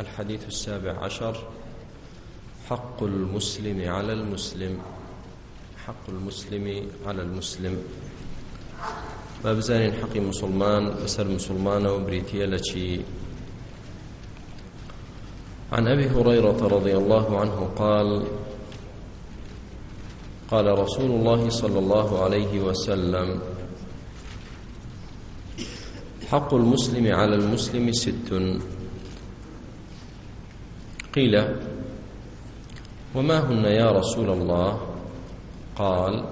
الحديث السابع عشر حق المسلم على المسلم حق المسلم على المسلم با بزانین حقی مسلمان بسر مسلمان وبريتيا لشي عن أبي هريرة رضي الله عنه قال قال رسول الله صلى الله عليه وسلم حق المسلم على المسلم ست قيل وما هن يا رسول الله قال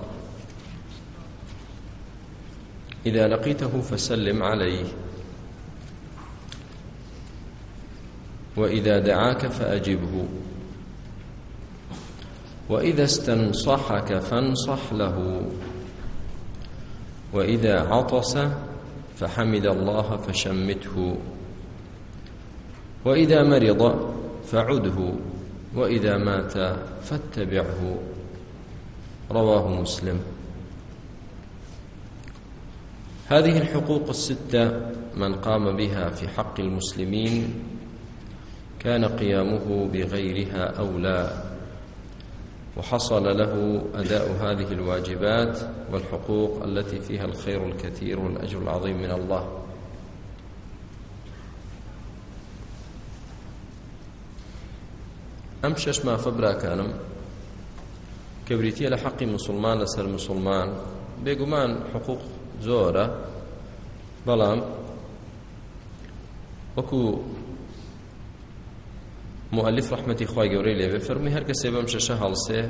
إذا لقيته فسلم عليه وإذا دعاك فأجبه وإذا استنصحك فانصح له وإذا عطس فحمد الله فشمته وإذا مرض فعده وإذا مات فاتبعه رواه مسلم هذه الحقوق الستة من قام بها في حق المسلمين كان قيامه بغيرها أولى وحصل له أداء هذه الواجبات والحقوق التي فيها الخير الكثير والأجر العظيم من الله ئەم شەش مافە براکانم کەوریتیە لە حەقی مسلمان لەسەر مسلمان بێگومان حقوق زۆرە بەڵام وەکو مؤلف رحمەتی خوای گەورەی لێوێ فەرمی هەر کەسێ بەم شەشە هەڵسێ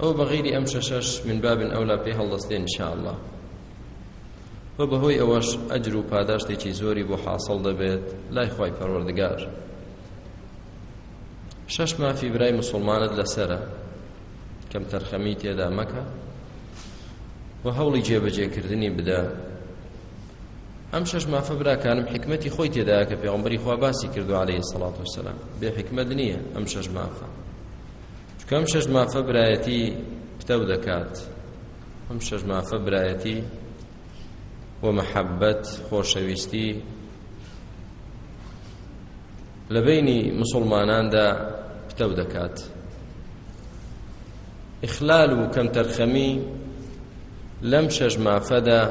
ئەو بەغیری ئەم شەشەش من بابن ئەولا پێی هەڵدەستێ انشاءالله بە بەهۆی ئەوەش ئەجر و پاداشتێکی زۆری بۆ حاصل دەبێت لای خی پەروەردگار شش مافی برای مسلمانت لەسرە کەم تەرخەمی تێدا مەکە و هەوڵی جێبەجێکردنی بدە ئەم شش مافە براکانم حکمەتی خۆی تێدا کە پێغمبەری خوا باسی کردو عليه الصلاة والسلام بێ حکمت نییە ئەم شش مافە چونکە ئەم شش مافە برایەتی پتە دەکات ئەم شش مافە برایەتی و محەبەت خۆشەویستی لە بینی مسلماناندا پتە دەکات ئیخلال و کەمتەرخەمی لەم شەژ مافەدا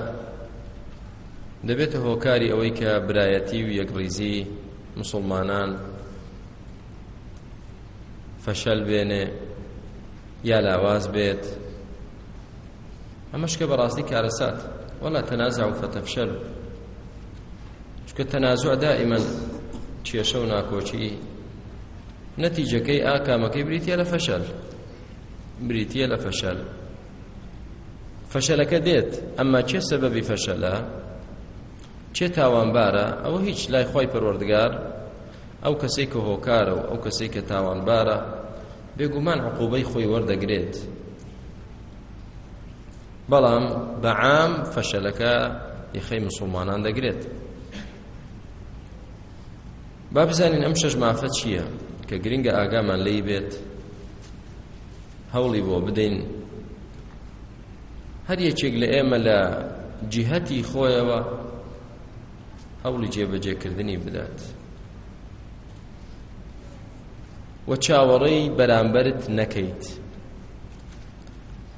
دەبێتە هۆکاری ئەوەی کە برایەتی و یەکڕیزی مسلمانان فەشەل بێنێ یا لاواز بێت ئەمەش کە بەڕاستی کارەسات وەڵا تەنازع و فەتەفشەل چکە تەنازع دائما کێشە و ناکۆچی نەتیجەکەی ئاکامەکەی بریتە لە فەشەل بریتە لە فەشەل فەشەلەکە دێت ئەمما چێ سەبەبی فەشەلە چێ تاوانبارە ئەوە هیچ لای خی پەروەردگار ئەو کەسێک کە هۆکارە و ئەو کەسێک کە تاوانبارە بێگومان عقوبەی خۆی وەردەگرێت بەڵام بەعام فەشەلەکە یخەی مسلمانان دەگرێت با بزانین ئەم شەش مافە چییە کە گرنگە ئاگامان لی بێت هەوڵی بۆ بدەین هەر یەکێک لە ئێمە لە جیهەتی خۆیەوە هەوڵی جێبەجێکردنی بدات وە چاوەڕێی بەرامبەرت نەکەیت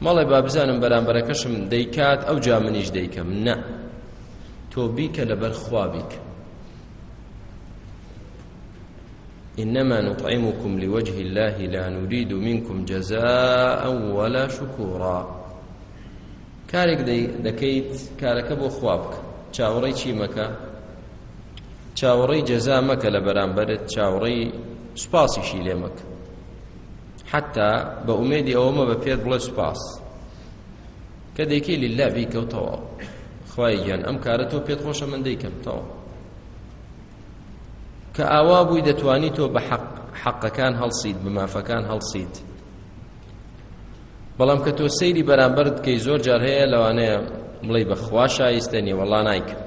مەڵێ با بزانم بەرامبەرەکەشم دەیکات ئەو جا منیش دەیکەم نە تۆ بیکە لەبەر خوا بیکە إنما نطعمكم لوجه الله لا نريد منكم جزاء ولا شكورا كارك دي دكيت كارك بو خوابك چاوري چي مكا چاوري جزاء مكا لبران برد چاوري سپاسي شي لمك حتى بأميدي أوما بفيد بلا سپاس كديكي لله بيك وطوا خواهي جان أم كارتو بيت خوش من ديكم طوا کە ئاوا بووی دەتوانی تۆ بە حەقەکان هەڵسیید بمافەکان هەڵسیید بەڵام کە تۆ سەیری بەرامبەرت کەی زۆر جار هەیە لەوانەیە بڵێ بەخوا شایستە نیە وەڵا نایکەم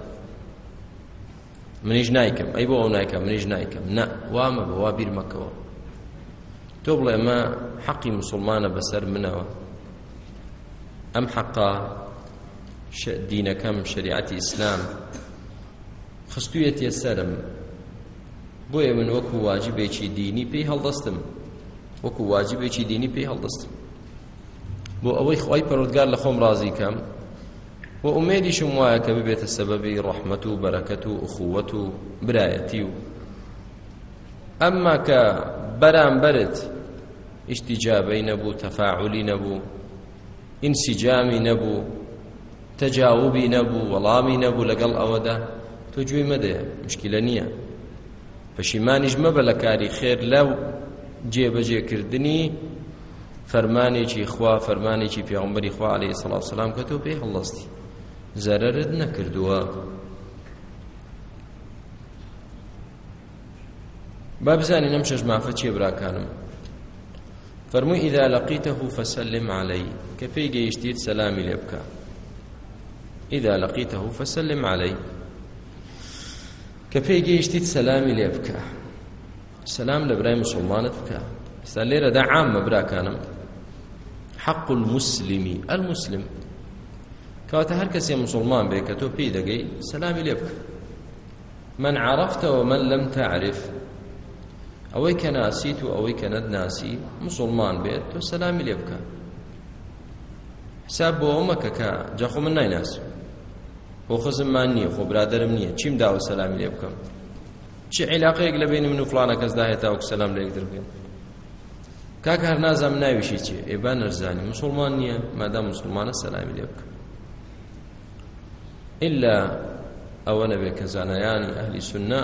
منیش نایکەم ئەی بۆ ئەو نایکەم منیش نایکەم نە وامە بەوا بیر مەکەوە تۆ بڵێ مە حەقی مسلمانە بەسەر منەوە ئەم حەقا دینەکەم شریعەتی ئیسلام خستویەتە سەرم بۆیە من وەکو واجبێکی دینی پێی هەڵدەستم وەکو واجبێکی دینی پێی هەڵدەستم بۆ ئەوەی خی پەرۆودگار لە خۆم ڕازی کەم بۆ ئومێدیشم وایە کە ببێتە سەبەبی ڕەحمەت و بەرەکەت و ئوخوەت و برایەتی و ئەمما کە بەرامبەرت ئیشتیجابەی نەبوو تەفاعولی نەبوو ئینسیجامی نەبوو تەجاوبی نەبوو وەڵامی نەبوو لەگەڵ ئەوەدا تۆ گوێی مەدەیە مشکلە نییە پەشیمانیش مەبە لە کاری خێر لەو جێبەجێکردنی فەرمانێکی خوا فەرمانێکی پیامبەری خوا عليه سڵاو سلام کە تۆ پێی هەڵڵستی زەرەرت نەکردووە با بزانین ئەم شەش مافە چێ براکانم فەرمووی ئیدا لەقیتەه فەسەلم عەلەی کە پێی گەیشتیت سەلامی لێ بکە ئیدا لەقیتەه فەسەلم عەلەی کە پێی گەیشتیت سەلامی لێ بکە سەسلام لە برای مسلمانت بکە ئستا لێرەدا عاممە براکانم حق المسلمی المسلم کەواتە هەر کەسێ مسلمان بێ کە تۆ پێی دەگەی سەلامی لێ بکە من عرفتەوە من لەم تعرف ئەوەی کە ناسیت و ئەوەی کە نەتناسی مسلمان بێت تۆ سەلامی لێ بکە حساب بۆ ئەو مەکە کە جەخۆ من نایناسم بۆ خزممان نییە خۆ برادرم نییە چیم داوە سەلامی لێ بکەم چی عیلاقەیەک لە بین من و فلانە کەسدا هێتاوەک سەسلام لێک دربێن کاک هەر نازام ناویشی چیە ئێبا نەرزانی مسلمان نییە مادا مسلمانە سەلامی لێ بکەم إلا ئەوە نەبێت کە زانایانی ئەهلی سنە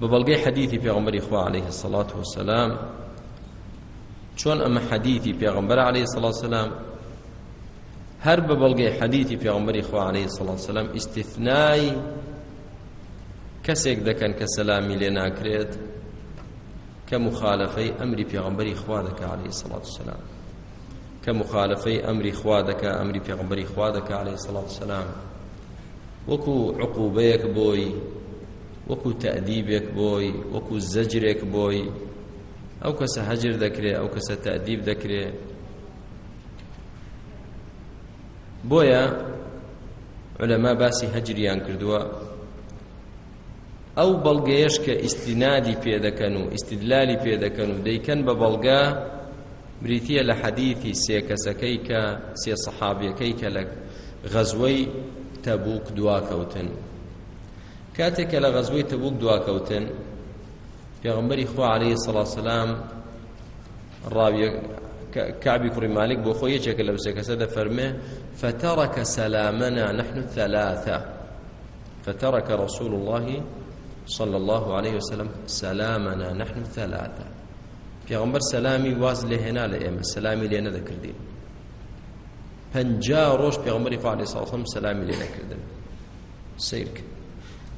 بە بەڵگەی حەدیثی پێغمبەری خوا عليه الصلاة والسلام چۆن ئەمە حەدیثی پێغمبەر عليه الصلاة والسلام هەر بە بەڵگەی حەدیتی پیامبەری خوا عەلەیهی سەڵا سەلەم ئیستیفنای کەسێک دەکەن کە سەلامی لێ ناکرێت کە مخالەفەی ئەمری پیامبەری خوا دەکە عەلەیهی سەڵات سەلام کە مخالەفەی ئەمری خوا دەکە ئەمری پیامبەری خوا دەکە عەلەیهی سەڵات سەلام وەکو عقوبەیەک بۆی وەکو تەعدیبێک بۆی وەکو زەجرێک بۆی ئەو کەسە هەجر دەکرێت ئەو کەسە تەعدیب دەکرێت بۆیە علەما باسی هەجریان کردووە ئەو بەڵگەیەش کە ئیسلینادی پێدەکەن و ئیسیدلالی پێدەکەن و دەیکەن بە بەڵگا بریتە لە حەدیثی سێکەسەکەی کە سێ سەحابیەکەی کە لە غەزوەی تەبوک دواکەوتن کاتێک کە لە غەزوەی تەبوک دواکەوتن پێغمبەری خوا عليه سڵاسلام كعبي كري مالك بو خويا چك لو سكسد فرمه فترك سلامنا نحن الثلاثه فترك رسول الله صلى الله عليه وسلم سلامنا نحن الثلاثه پیغمبر سلامی واز لهنا لئم سلامی لنا ذكردين پنجا روش پیغمبر خدا علیه السلام سلامی لنا کردن سیرک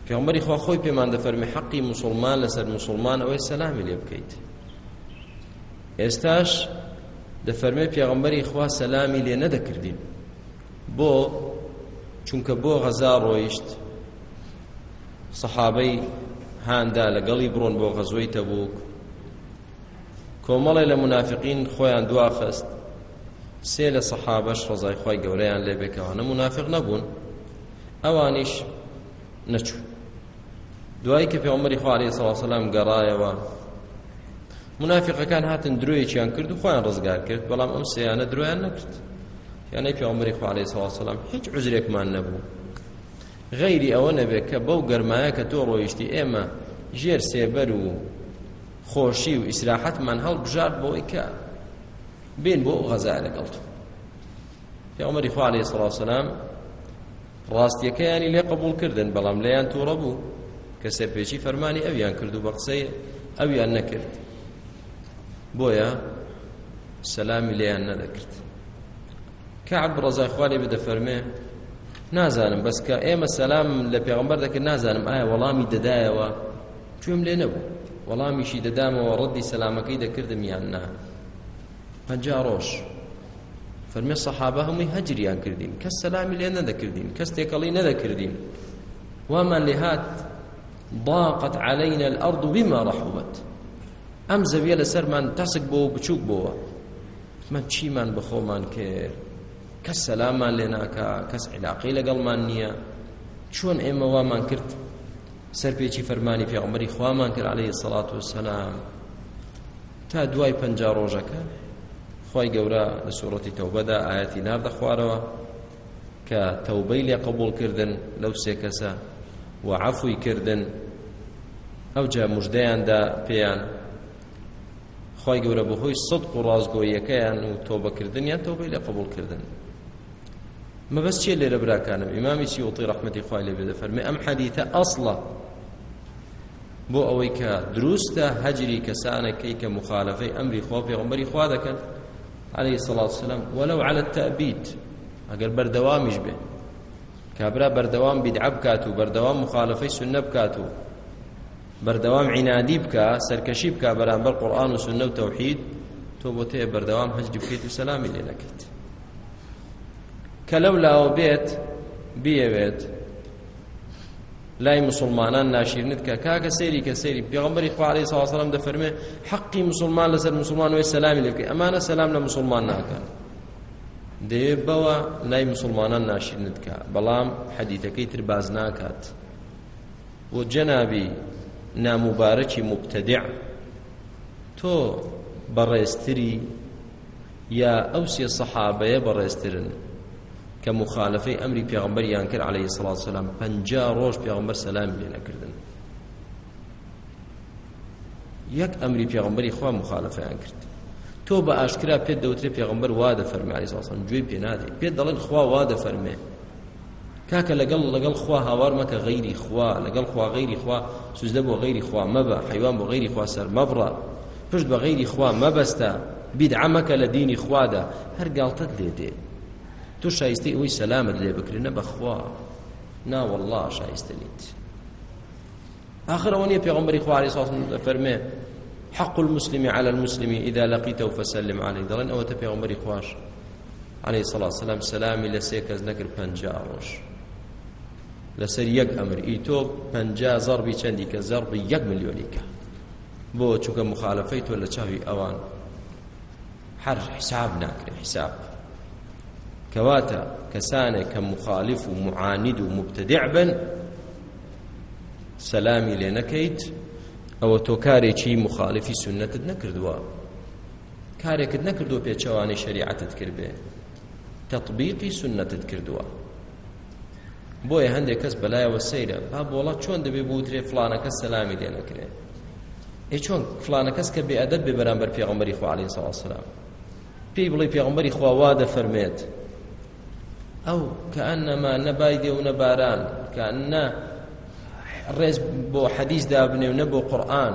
پیغمبر خوا خوی پیمان ده فرمی حقی مسلمان لسر مسلمان او سلامی لبکیت استاش دەفەرمێ پێغەمبەری خوا سەلامی لێ نەدەکردین بۆ چونکە بۆ غەزا ڕۆیشت سەحابەی هاندا لەگەڵی بڕۆن بۆ غەزوەی تەبوک کۆمەڵی لە منافقین خۆیان دواخست سێ لە سەحابەش ڕزای خی گەورەیان لێ بێکەوانە منافق نەبوون ئەوانیش نەچوو دوایی کە پێوەمەری خوارێ سەڵسەلام گەڕایەوە منافقەکان هاتن درۆیەکیان کرد و خۆیان ڕزگار کرد بەڵام ئەم سیانە درۆیان نەکرد یانەی پێمەری خوالەی سەواسەلام هیچ عجرێکمان نەبوو غەیری ئەوە نەبێت کە بەو گەرمایە کە تۆ ڕۆیشتی ئێمە ژێر سێبەر و خۆشی و ئیسراحەتمان هەڵبژار بۆی کە بێن بۆ غەزای لەگەڵ تۆ پێمەری خوالەی سەڵاوسەلام ڕاستیەکەیانی لێ قبول کردن بەڵام لەیان تووڕە بوو کە سەرپێکی فەرمانی ئەویان کرد و بە قسەی ئەویان نەکرد بۆیە سەلامی لێیان نەدەکرد کەعب ڕزای خوالی بدە فەرمێ نازانم بەس کە ئێمە سەلام لە پێغمبەر دەکرد نازانم ئایا وەڵامی دەدایەوە کوێم لێ نەبوو وەڵامیشی دەدامەوە ڕەدی سەلامەکەی دەکردم یان نا پەنجا ڕۆژ فەرمێ سەحابە هەمووی هەجریان کردین کەس سەلامی لێ نەدەکردین کەس تێکەڵی نەدەکردین وامان لێ هات ضاقت علينا الأرض بما رحبت ئەم زەویە لەسەرمان تەسک بۆ و بچووک بۆوە من چیمان بەخۆمان کرد کەس سەلامان لێ ناکا کەس علاقی لەگەڵمان نییە چۆن ئێمە وامان کرد سەرپێکی فەرمانی پێغمبەری خوامان کرد عليه سەڵات و سەلام تا دوای پەنج ڕۆژەکە خی گەورە لە سوورەتی تەوبەدا ئاەتی ناردە خوارەوە کە تەوبەی لێ قبولکردن لەو سێ کەسە و عەفوی کردن ئەو جا مژدەیاندا پێیان خی گەورە بەهۆی سەد و ڕازگۆیەکەیان و تۆبەکردنیان تۆبەی لە قبولکردن مەبەست چیە لێرە براکانم ئیمامی سیوتی ڕحمەتی خی لێ بێدە فەرمی ئەم حەدیتە ئەسڵە بۆ ئەوەی کە دروستە هەجری کەسانەکەی کە مخالفەی ئەمری خۆ پێغمبەری خوا دەکەن عليه الصلاة والسلام ولو على التأبيد ئەگەر بەردەوامیش بێ کابرا بەردەوام بیدعە بکات و بەردەوام مخالفەی سنە بکات و بەردەوام عینادی بکە سەرکەشی بکە بەرامبەر قورآن و سنە و تەوحید تۆ بۆ تێ بەردەوام هەجدی بکەیت و سەلامی لێ نەکەیت کە لەو لاوە بێت بیەوێت لای مسلمانان ناشیرنت کە کاکە سەیری کە سەیری پێغەمبەری خوا عەلەیهی سەڵا سەلەم دەفەرمێ حەقی مسلمان لەسەر مسلمان وێ سەلامی لێ بکەی ئەمانە سەلام لە مسلمان ناکەن دەیە بەوە لای مسلمانان ناشیرنت کە بەڵام حەدیتەکەی تر باز ناکات بۆ جەنابی ناموبارەکی مبتدع تۆ بەڕێستری یا ئەو سێ سەحابەیە بەڕێسترن کە مخالفەی ئەمری پێغمبەریان کرد عليه الصلاة والسلام پەنجا ڕۆژ پێغمبەر سەلام لێ نەکردن یەک ئەمری پێغمبەری خوا مخالفەیان کرد تۆ بە ئاشکرا پێت دەوترێ پێغمبەر وا دەفەرمێ عليه الصلاة والسلام گوێی پێ نادێ پێت دەڵێن خوا وا دەفەرمێ کاکە لەگەڵ لەگەڵ خوا هاوار مەکە غەیری خوا لەگەڵ خوا غەیری خوا سوزدە بۆ غەیری خوا مەبە حیوان بۆ غەیری خوا سەر مەبڕە پشت بە غەیری خوا مەبەستە بیدعەمەکە لە دینی خوادا هەر گاڵتەت لێ دێ تو شایستی ئەوی سەلامت لێ بکرێنە بەخوا ناوەڵڵا شایستە نیت آخر ونيا في غمري خواري صلى الله عليه حق المسلم على المسلم إذا لقيته فسلم عليه دلن أو تبي غمري خواش عليه الصلاة والسلام سلامي لسيك أزنكر بانجاروش لەسەر یەک ئەمر ئی تۆ پەنجا زەربی چەندی کە زەربی یەک ملیۆنیکە بۆ چونکە مخالفەی تۆ لە چاوی ئەوان هەر حساب ناکرێ حساب کەواتە کەسانێک کە مخالف و معاند و مبتدع بن سەلامی لێ نەکەیت ئەوە تۆ کارێکی مخالفی سنتت نەکردووە کارێکت نەکردو پێچەوانی شریعتت کردێ تطبیقی سنتت کردووە بۆیە هەندێک کەس بەلایەوە سەیرە با بۆڵە چۆن دەبێ بوترێ فلانەکە سەلامی دێنەکرێ ئەی چۆن فلانە کەس کە بێئەدەب بێ بەرامبەر پێغەمبەری خوا عەلەیهی سەڵا سەلام پێی بڵێ پێغەمبەری خوا وا دەفەرمێت ئەو کەئەنەما نەبای دێ و نەباران کەئەنە ڕێز بۆ حەدیث دابنێ و نە بۆ قورئان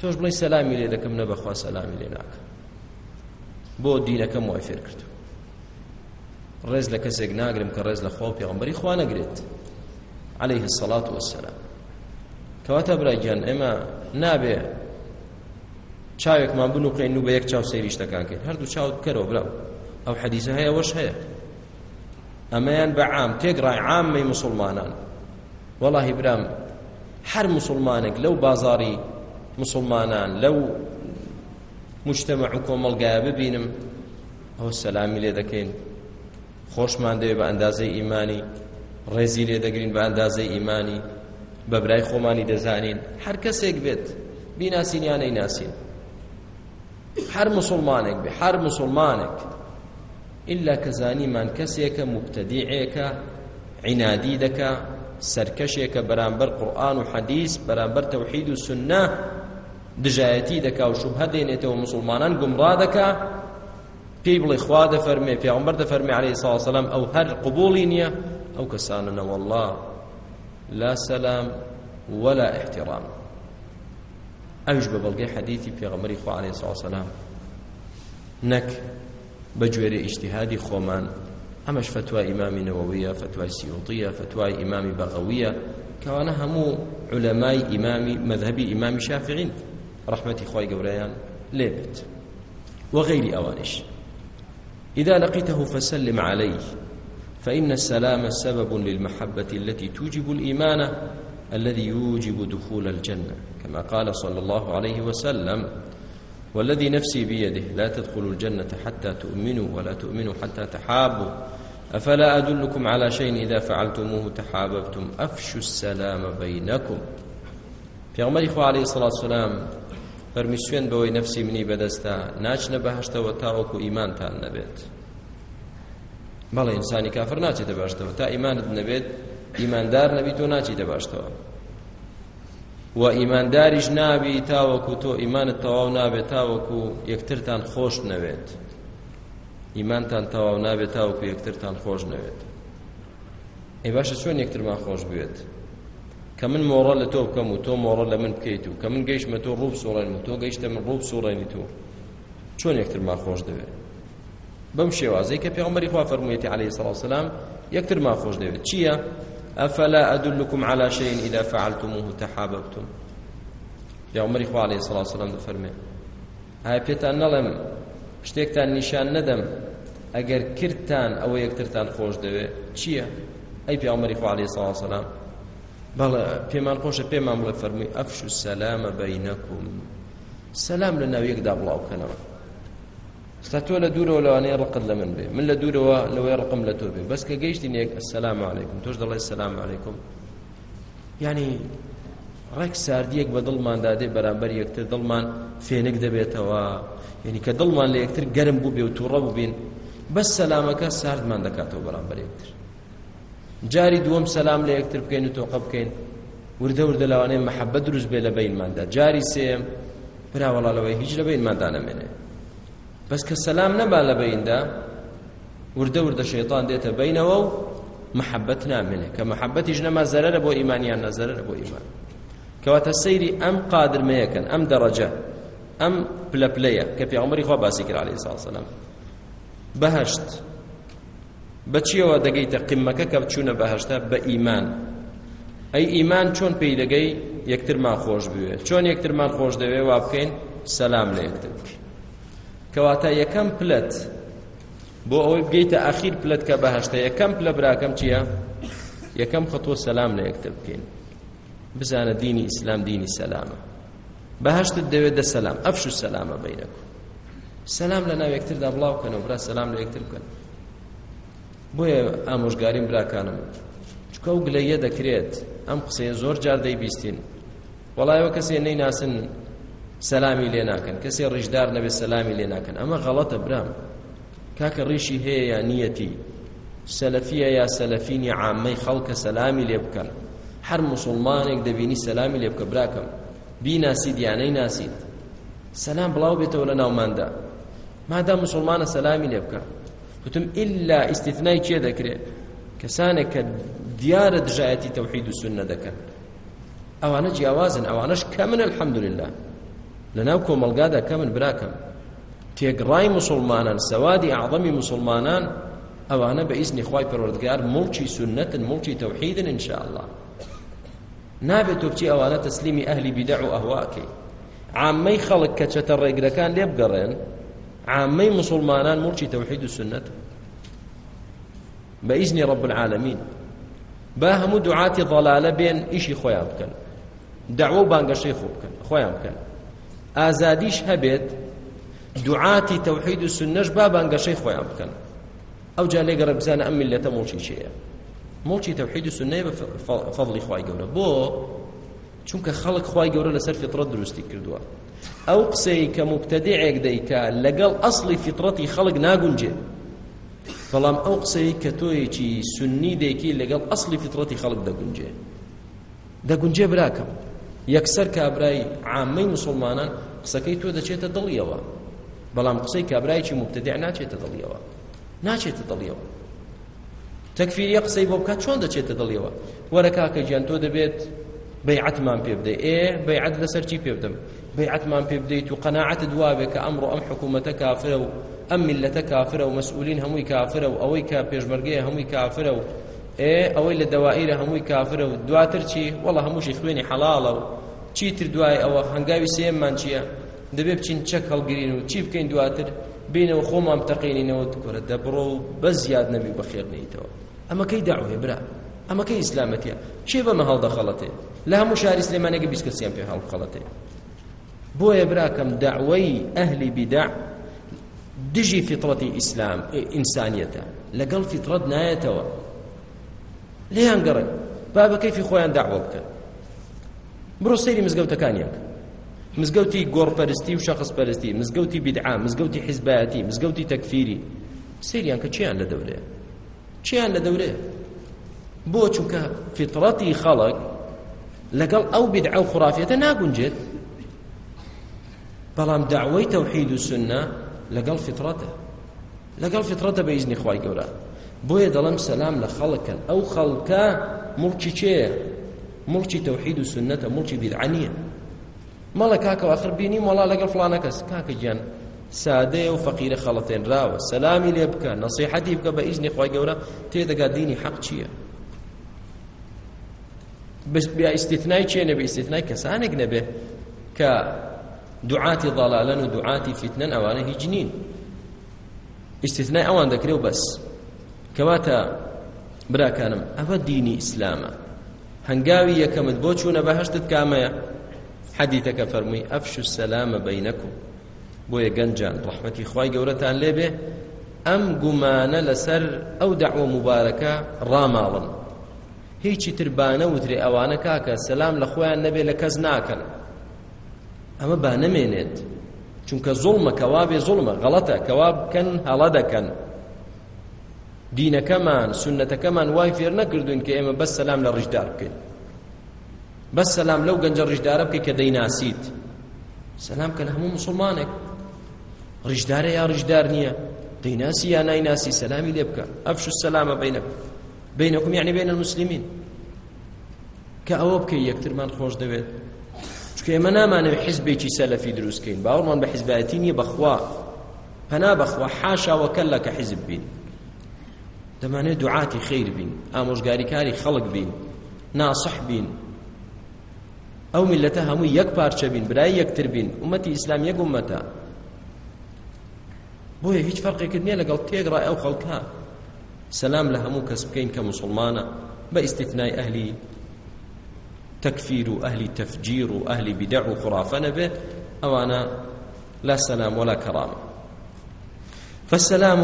تۆش بڵێ سەلامی لێ دەکەم نە بەخوا سەلامی لێ ناکەم بۆ دینەکەم وای فێر کردو ڕێز لە کەسێک ناگرم کە ڕێز لە خۆ پێغمبەری خوا نەگرێت عليه الصلاة والسلام کەواتە برایگیان ئێمە نابێ چاوێکمان بن و قین و بە یەک چاو سەیری شتەکان کرد هەردوو چاوت بکەرەوە براو ئەو حەدیثە هەیە وەش هەیە ئەمەیان بە عام تێگڕای عامەی مسلمانان وەڵاهی برام هەر مسلمانێک لەو بازاری مسلمانان لەو مشتمە و کۆمەڵگایە ببینم ئەوە سەلامی لێ دەکەین خۆشمان دەوێت بە ئەندازەی ئیمانی ڕێزی لێ دەگرین بە ئەندازەی ئیمانی بە برای خۆمانی دەزانین هەر کەسێک بێت بیناسین یان نەیناسین هەر مسلمانێک بێ هەر مسلمانێک ئللا کە زانیمان کەسێکە مبتەدیعێکە عینادی دەکا سەرکەشێکە بەرامبەر قورآن و حەدیث بەرامبەر تەوحید و سنە دژایەتی دەکا و شوبهە دێنێتەوە مسلمانان گومڕا دەکا پێی بڵێ خوا دەفەرمێ پیاوەمبەر دەفەرمێ عەلەیهی سڵاو سەلام ئەو هەر قبوڵی نییە ئەو کەساننە وەڵڵا لا سەلام ولا احترام ئەوش بە بەڵگەی حەدیثی پێغەمبەری خوا عەلەیهی سڵاو سەلام نەک بە گوێرە ئیجتیهادی خۆمان ئەمەش فتوای ئیمامی نەوەویە فتوای سیوطیە فتوای ئیمامی بەغەویە کەوانە هەموو علەمای ئیمامی مەذهبی ئیمامی شافعین ڕەحمەتی خی گەورەیان لێبێت وەغیری ئەوانش إذا لقيته فسلم عليه فإن السلام سبب للمحبة التي توجب الإيمان الذي يوجب دخول الجنة كما قال صلى الله عليه وسلم والذي نفسي بيده لا تدخلوا الجنة حتى تؤمنوا ولا تؤمنوا حتى تحابوا أفلا أدلكم على شيء إذا فعلتموه تحاببتم أفشوا السلام بينكم في عمر عليه الصلاة والسلام فەرمی شوێن بەوەی نەفسی منی بەدەستە ناچنە بەهشتەوە تاوەکو ئیمانتان نەبێت بەڵێ ئینسانی کافر ناچێتە باشتەوە تا ئیمانت نەبێت ئیماندار نەبی تۆ ناچیتە باشتەوە و ئیمانداریش نابی تاوەکو تۆ ئیمانت تەواو نابێت تاوەکو یەکترتان خۆش نەوێت ئیمانتان تەواو نابێت تاوەکو یەکترتان خۆش نەوێت ئێ باشە چۆن یەکترمان خۆش بوێت کە من مۆڕە لە تۆ بکەم و تۆ مۆڕە لە من بکەیت و کە من گەیشتمە تۆ ڕوو سوڕێن و تۆ گەیشتە من ڕوو سوڕێنی تۆ چۆن یەکترمان خۆش دەوێت بەم شێوازەی کە پێغمبەری خوا فەرموویەتی عەلەیهی سەڵا وسەلام یەکترمان خۆش دەوێت چییە ئەفەلا ئەدلکم عەلا شەیئین ئیدا فەعەلتموه تەحابەبتم پێغمبەری خوا عەلەیهی سەڵا وسەلام دەفەرمێ ئایا پێتان نەڵێم شتێکتان نیشان نەدەم ئەگەر کردتان ئەوە یەکترتان خۆش دەوێت چییە ئەی پێغمبەری خوا عەلەیهی سەڵا وسەلام بەڵە پێمان خۆشە پێمان بڵێ فەرمی ئەفش و سەلامە بەینەکم سەسلام لە ناویەکدا بڵاوکەنەوە ستا تۆ لە دوورەوە لەوانەیە ڕقت لە من بێ من لە دوورەوە لەوەی ڕقم لە تۆ بێ بەس کە گەیشتی نێک سەسلام عیکم تۆش دەڵی سەسلام عیکم ینی ڕێک ساردیەک بە دڵماندا دێ بەرامبەر یەکتر دڵمان فێنک دەبێتەوە یعنی کە دڵمان لە یەکتر گەرم بوو بێ و تووڕە بوو بین بەس سەلامەکە ساردمان دەکاتەوە بەرامبەر یەکتر جاری دووەم سەسلام لە یەکتر بکەین و تۆقە بکەین وردە وردە لەوانەیە مەحەبە دروست بێ لە بینماندا جاری سێم براوەڵا لەوەی هیچ لە بینماندا نەمێنێ بەس کە سەسلام نەبا لە بیندا وردە وردە شەیطان دێتە بینەوە و محەبەت نامێنێ کە محەبەتیش نەما زەرەرە بۆ ئیمانیان نەزەرە بۆ ئیمان کەواتە سەیری ئەم قادرمەیەکەن ئەم دەڕەجە ئەم پلەپلەیە کە پێغمبەری خوا باسی کرا عەلەیهی ساڵ سەلام بەهشت بەچیەوە دەگەیتە قیمەکە کە بچوونە بەهشتا بە ئیمان ئەی ئیمان چۆن پێی دەگەی یەکترمان خۆش بوێ چۆن یەکترمان خۆش دەوێ وا بکەین سەسلام لە یەکتر کەواتە یەکەم پلەت بۆ ئەوەی بگەیتە ئەخیر پلەت کە بەهشتە یەکەم پلە براکەم چییە یەکەم خەتۆ سەسلام لە یەکتر بکەین بزانە دینی ئیسلام دینی سەلامە بەهشتت دەوێت دە سەسلام ئەفش و سەلامە بینەکو سەسلام لە ناو یەکتردا بڵاوکەنەوە برا سەسلام لە یەکتر بکەن بۆیە ئامۆژگاریم براکانم چکە و گلەیە دەکرێت ئەم قسەیە زۆر جار دەیبیستین وەڵایەوە کەسێ نەیناسن سەلامی لێ ناکەن کەسێ ڕیژدار نەبێت سەلامی لێ ناکەن ئەمە غەڵەتە برام کاکە ڕیشی هەیە یا نیەتی سەلەفیە یا سەلەفینی عامەی خەڵکە سەلامی لێ بکەن هەر مسلمانێک دەبینی سەلامی لێ بکە براکەم بیناسید یا نەیناسید سەلام بڵاو بێتەوە لە ناوماندا مادا مسلمانە سەلامی لێ بکە وتم ئللا ئیسیتنای کێ دەکرێت کەسانێک کە دیارە دژایەتی تەوحید و سنە دەکەن ئەوانە جیاوازن ئەوانەش کە من الحەمدلله لەناو کۆمەلگادا کە من براکەم تێگڕای مسلمانان سەوادی عظەمی مسلمانان ئەوانە بە ئیسنی خی پەروەردگار مڵکی سنەتن مڵکی تەوحیدن انشاءله نابێت تۆ بچی ئەوانە تەسلیمی ئەهلی بیدع و ئەهواکەی عامەی خەڵک کە چەتە ڕێگرەکان لێ بگەڕێن عامەی مسلمانان مورچی تەوحید و سنت بە ئیزنی ڕب العالمین با هەموو دوعاتی ضەلالە بێن ئیشی خۆیان بکەن دعوە و بانگەشەی خۆ بکەن خۆیان بکەن ئازادیش هەبێت دوعاتی تەوحید و سنەش با بانگەشەی خۆیان بکەن ئەو جا لێگەڕە بزانە ئەم میلەتە مۆڵکی چێە مۆڵکی تەوحید و سنەی بە فەضڵی خوای گەورە بۆ چونکە خەڵک خوای گەورە لەسەر فیترەت دروستی کردووە ئەو قسەی کە مبتدعێک دەیکا لەگەڵ ئەسڵی فیترەتی خەڵک ناگونجێ بەڵام ئەو قسەی کە تۆیەکی سنی دەیکی لەگەڵ ئەسڵی فیترەتی خەڵک دەگونجێ دەگونجێ براکەم یەکسەر کابرای عامەی مسلمانان قسەکەی تۆ دەچێتە دڵیەوە بەڵام قسەی کابرایکی مبتدع ناچێتە دڵیەوە ناچێتە دڵیەوە تەکفیریە قسەی بۆ بکات چۆن دەچێتە دڵیەوە وەرە کاکە گیان تۆ دەبێت بەیعەتمان پێ بدەی ئێ بەیعەت لەسەر چی پێ بدەم بەیعەتمان پێ بدەیت و قەناعەتت وابێ کە ئەمڕۆ ئەم حکوومەتە کافرە و ئەم میلەتە کافرە و مەسئولین هەمووی کافرە و ئەوەی کە پێشمەرگەیە هەمووی کافرە و ئێ ئەوەی لە دەوائرە هەمووی کافرە و دواتر چی وەڵە هەمووشی خوێنی حەڵاڵە و چیتر دوای ئەوە هەنگاوی سێممان چییە دەبێ بچین چەک هەڵگرین و چی بکەین دواتر بینەوە خۆمان تەقینینەوە کوورە دەبڕۆ و بە زیاد نەبی بەخێر نیتەوە ئەمەکەی داوێ برا ئەمەکەی ئیسلامەتە چێ بەمە هەڵدەخەڵەتێ لە هەموو شاری سلێمانێکی بیستکەسیان پێ هەڵقەڵەتێ بۆیە براکەم داوای ئەهلی بیدع دژی فیتڕەتی ئیسلام ئینسانیەتە لەگەڵ فیتڕەت نایەتەوە لێیان گەڕێن با بە کەیفی خۆیان داوە بکەن بڕۆ سەیری مزگەوتەکانیان مزگەوتی گۆڕپەرستی و شەخصپەرستی مزگەوتی بیدعا مزگەوتی حیزبایەتی مزگەوتی تەکفیری سریان کە چیان لە دەورێ چیان لە دەورێ بۆ چونکە فیتڕەتی خەڵک لەگەڵ ئەو بدع و خوافەتە ناگونجێت بەڵام داوای تەوحید و سنە لەگەڵ فترەتە لەگەڵ فترەتە بە ئیزنی خی گەورە بۆیە دەڵم سەسلام لە خەڵکن ئەو خەڵکە مڵکی چێە مڵکی تەوحید و سنەتە مڵکی بیدعانیە مەڵە کاکە آخر بینی وڵا لەگەڵ فلانە کەس کاکە گیان سادەیە و فەقیرە خەڵەتێنراوە سەلامی لێ بکە نەسیحەتی بکە بە ئیزنی خی گەورە تێدەگات دینی حەق چییە بیا استثنای چێ نەبێ استثنای کەسانێک نەبێ کە دوعاتی ضەلالەن و دوعاتی فتنەن ئەوانە هیچ نین استثنای ئەوان دەکرێ و بەس کەواتە براکانم ئەوە دینی ئیسلامە هەنگاوی یەکەمت بۆ چوونە بەهشتت کامەیە حەدیثەکە فەرمووی ئەفشو السەلامە بەینەکم بۆیە گەنجان ڕەحمەتی خوای گەورەتان لێبێ ئەم گومانە لەسەر ئەو دەعوە مبارەکە ڕاماڵن هیچی تربانە وترێ ئەوانە کاکە سەسلام لە خۆیان نەبێ لە کەس ناکەن ئەمە با نەمێنێت چونکە زوڵمە کەوابێ زوڵمە غەڵەتە کەوا بکەن هەڵە دەکەن دینەکەمان سنەتەکەمان وای فێر نەکردوون کە ئێمە بەس سەسلام لە ڕژدار بکەین بەس سەسلام لەو گەنجە ڕژدارە بکەی کە دەیناسیت سەسلام کە لە هەموو مسلمانێک ڕژدارە یا ڕژدار نییە دەیناسی یا نایناسی سەسلامی لێ بکە ئەفش سەسلامە بینەکە بینەکم یعنی بین المسلمین کە ئەوە بکەی یەکترمان خۆش دەوێت چکە ئێمە نامانەوێت حزبێکی سەلەفی دروستکەین باوەڕمان بە حزبەتی نییە بەخوا پەنا بەخوا حاشاوەکە لەکە حزب بین دەمانێت دوعاتی خیر بین ئامۆژگاریکاری خەڵک بین ناسح بین ئەو میلەتە هەمووی یەک پارچە بین برای یەکتر بین ومەتی ئیسلام یەک ومەتە بۆیە هیچ فەرقێکرد نییە لەگەڵ تێگڕای ئەو خەڵکە سلام لە هەموو کەس بکەین کە مسلمانە بە ئیسیتنای ئەهلی تەکفیر و ئەهلی تەفجیر و ئەهلی بیدع و خرافە نەبێت ئەوانە لا سلام ولا كرامة فالسلام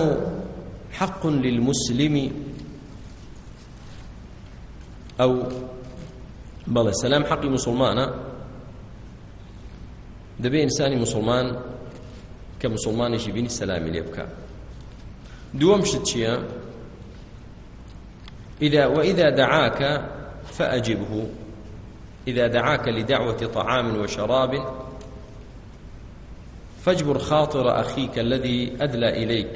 حق للمسلم أو بەڵێ سلام حقی مسلمانە دەبێ ئینسانی مسلمان کە مسلمانێکی بینی سەلامی لێ بکە دووەم شت چییە إذا وإذا دعاك فأجبه إذا دعاك لدعوة طعام وشراب فاجبر خاطر أخيك الذي أدلى إليك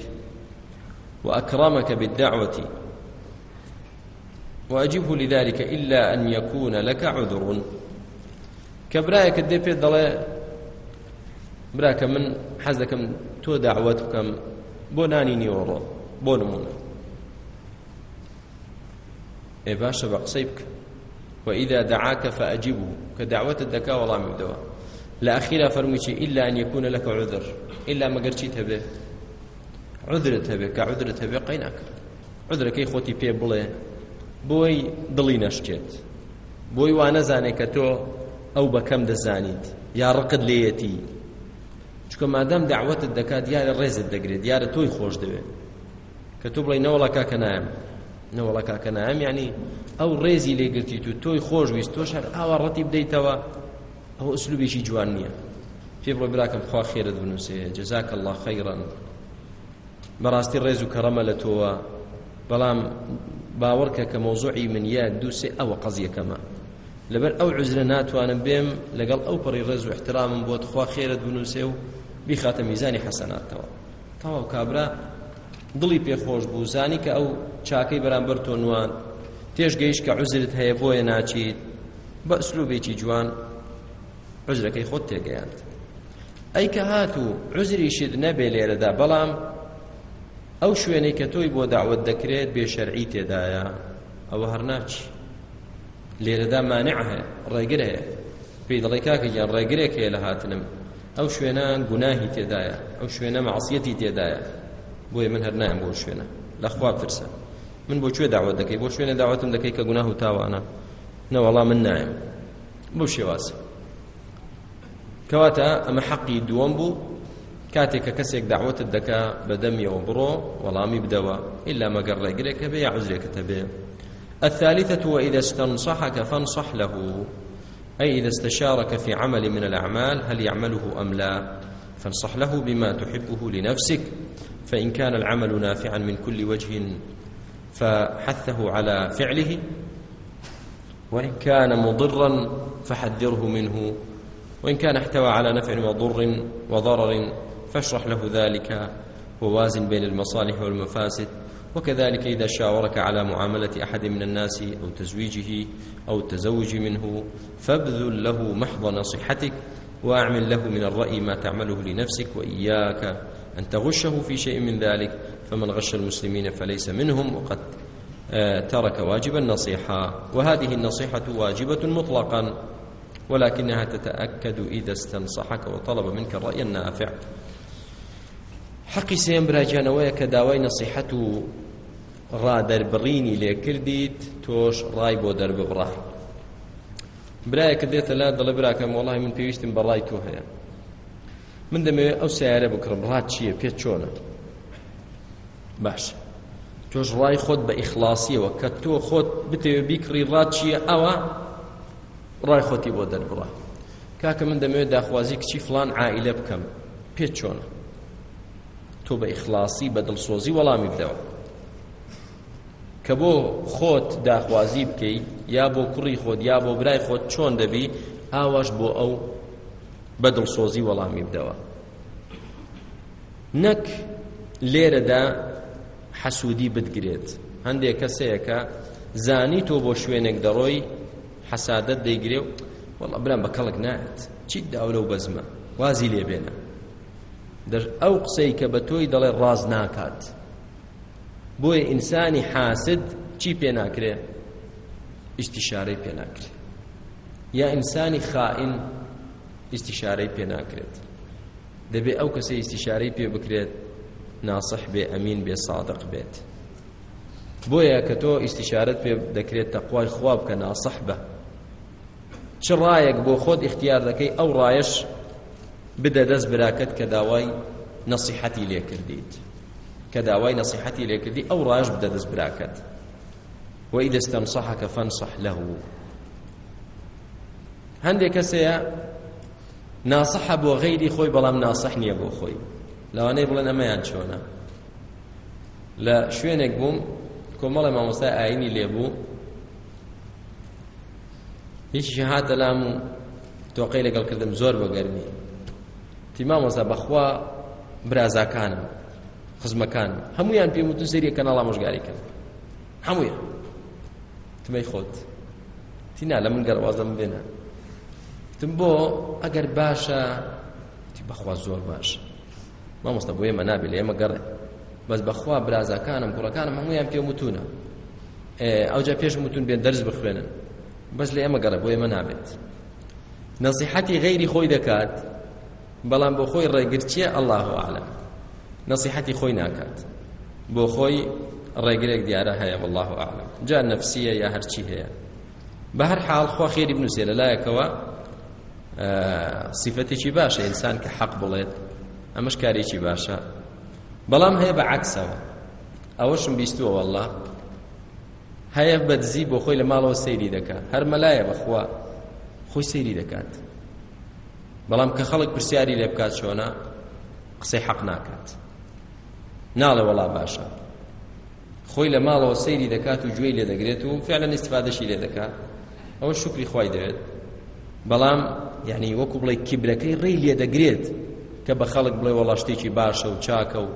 وأكرمك بالدعوة وأجبه لذلك إلا أن يكون لك عذر كبرايك الدبي ضلا براك من حزكم تو دعوتكم بوناني نيورو بونمونه ئێ باشە بە قسەی بکە وإذا دعاك فأجبه كدعوة الدكا والله مبدوا لأخيرا فرميتي إلا أن يكون لك عذر إلا ما قرتي تبه عذر تبه كعذر تبه قيناك عذر كي خوتي بي بلي بوي دلي نشكيت بوي وانا زاني كتو أو بكم دزانيت يا رقد ليتي چکە مادام دعوت دەکات دیارە ڕێزت دەگرێت دیارە تۆی خۆش دەوێت کە تۆ بڵی نەوەڵا کاکە نایە نەوەڵە کاکە نام ینی ئەو ڕێزی لێگرتی و تۆی خۆشویست تۆ شەر ئاوەڕەتی بدەیتەوە ئەو ئەسلوبێکی جوان نییە پێ بڵۆ براکەم خوا خێرت بنووسێ جەزاکە الله خەیڕەن بەڕاستی ڕێز و کەڕەمە لە تۆوە بەڵام باوەڕکە کە مۆزوعی من یە دووسێ ئەوە قەزیەکەمە لەبەر ئەو عزرە ناتوانم بێم لەگەڵ ئەو پڕی ڕێز و احترامم بۆت خوا خێرت بنووسێ و بیخاتە میزانی حەسەناتەوە تەواو کابرا دڵی پێخۆش بوو زانی کە ئەو چاکەی بەرامبەر تۆ نوان تێشگەیش کە عوزرت هەیە بۆیە ناچیت بە ئەسلوبێکی جوان عزرەکەی خۆت تێگەیاند ئەی کە هاتوو عزریشت نەبێ لێرەدا بەڵام ئەو شوێنەی کە تۆی بۆ داوت دەکرێت بێشەرعی تێدایە ئەوە هەرناچی لێرەدا مانع هەیە ڕێگر هەیە پێی دەڵی کاکە یان ڕێگرێک هەیە لە هاتنم ئەو شوێنان گوناهی تێدایە ئەو شوێنە مەعسیەتی تێدایە بۆیە من هەر نایم بۆ شوێنە لەخوا ترسە من بۆ کوێ داوت دەکەی بۆ شوێنە داوتم دەکەی کە گوناه و تاوانە نەوەڵا من نایم بۆ شێوازە کەواتە ئەمە حەقی دووەم بوو کاتێک کە کەسێک داوتت دەکا بەدەمیەوە بڕۆ وەڵامی بدەوە ئللا مەگەڕ لەگرێکە بێ یا عزرێکتە بێ الثالثة وإذا استنصحك فانصح له أي إذا استشارك في عمل من الأعمال هل يعمله أم لا فانصح له بما تحبه لنفسك فإن كان العمل نافعا من كل وجه فحثه على فعله وإن كان مضرا فحذره منه وإن كان احتوى على نفع وضر وضرر فاشرح له ذلك ووازن بين المصالح والمفاسد وكذلك إذا شاورك على معاملة أحد من الناس أو تزويجه أو التزوج منه فابذل له محض نصيحتك وأعمل له من الرأي ما تعمله لنفسك وإياك أن تغشه في شيء من ذلك فمن غش المسلمين فليس منهم وقد ترك واجب النصيحة وهذه النصيحة واجبة مطلقا ولكنها تتأكد إذا استنصحك وطلب منك الرأي النافع حقي سيم براجانەوەیە کە داوای نەسیحەت و ڕادەربڕینی لێکردیت تۆش ڕای بۆ دەرببڕە برایەکە دێتە لا دەڵێ براکەم وڵی من پێویستم بەڕای تۆ هەیە من دەمەوێت ئەو سیارە بکڕم ڕات چییە پێ چۆنە باش تۆش ڕای خۆت بە ئیخلاسیەوە کە تۆ خۆت بتەوێت بیکڕی ڕات چییە ئەوە ڕای خۆتی بۆ دەربڕە کاکە من دەمەوێت داخوازی کچی فلان عائلە بکەم پێ چۆنە تۆ بە ئیخلاسی بە دڵسۆزی وەڵامی بدەوە کە بۆ خۆت داخوازی بکەیت یا بۆ کوڕی خۆت یا بۆ برای خۆت چۆن دەبی ئاواش بۆ ئەو بە دڵسۆزی وەڵامی بدەوە نەک لێرەدا حەسوودی بتگرێت هەندێک کەسەیەکە زانی تۆ بۆ شوێنێک دەڕۆی حەسادەت دەیگرێ و وەڵا برام بە کەڵک نایەت چیت داو لەو بەزمە وازی لێبێنە ئەو قسەی کە بە تۆی دەڵێ ڕاز ناکات بۆیە ئینسانی حاسد چی پێ ناکرێ ئیشتیشارەی پێ ناکرێ یا ئینسانی خائین ئیسیشارەی پێناکرێت دەبێت ئەو کەسە ئیسیشارەی پێ بکرێت ناسەح بێ ئەمین بێ سادق بێت بۆیە کە تۆ ئیسیشارەت پێ دەکرێت تەخوای خوا بکە ناسەح بە چ ڕایەک بۆ خۆت اختیار دەکەی ئەو ڕایەش بدە دەست براکەت کە داوای نەسیحەتی لێ کردیت کە داوای نەسیحەتی لێ کردی ئەو ڕایش بدە دەست براکەت وإذا استنصحك فانصح له هەندێک کەسەیە ناسحە بۆ غەیری خۆی بەڵام ناسح نییە بۆ خۆی لەوانەیە بڵێن ئەمەیان چۆنە لە شوێنێک بووم کۆمەڵە مامۆستای ئاینی لێبوو هیچی هاتە لام و تۆقەی لەگەڵ کردم زۆر بە گەرمی تی مامۆستا بەخوا برازاکانم خزمەکان هەمویان پێم وتون سری کەناڵا مۆژگاری کرد هەمویان تمەی خۆت تینا لە من گەڕوازە من بێنە تم بۆ ئەگەر باشە بەخوا زۆر باش مامۆستا بۆ ئێمە نابێت لە ئێمە گەڕێ بەس بەخوا برازەکانم کوڕەکانم هەموویان پێ وتونە ئەوجا پێش وتون بێن دەرز بخوێنن بەس لە ئێمە گەڕێ بۆ ئێمە نابێت نەسیحەتی غەیری خۆی دەکات بەڵام بۆ خۆی ڕێگرچیە ئەلله عالم نەسیحەتی خۆی ناکات بۆ خۆی ڕێگرێک دیارە هەیە والله عالم جا نەفسیە یا هەرچی هەیە بە هەر حاڵ خوا خێری بنووسێ لەلایەکەوە سیفەتێکی باشە ئینسان کە حەق بڵێت ئەمەش کارێکی باشە بەڵام هەیە بە عکسەوە ئەوەشم بیستووە والله هەیە بەدزی بۆ خۆی لە ماڵەوە سەیری دەکات هەر مەلایە بەخوا خۆی سەیری دەکات بەڵام کە خەڵک پرسیاری لێ بکات چۆنا قسەی حەق ناکات ناڵێ وەڵا باشە خۆی لە ماڵەوە سەیری دەکات و گوێی لێ دەگرێت و فعلا استفادەشی لێ دەکات ئەوە شکری خوای دەوێت بەڵام یعنی وەکو بڵێ کیبرەکەی ڕێی لێ دەگرێت کە بە خەڵک بڵێ وەڵا شتێکی باشە و چاکە و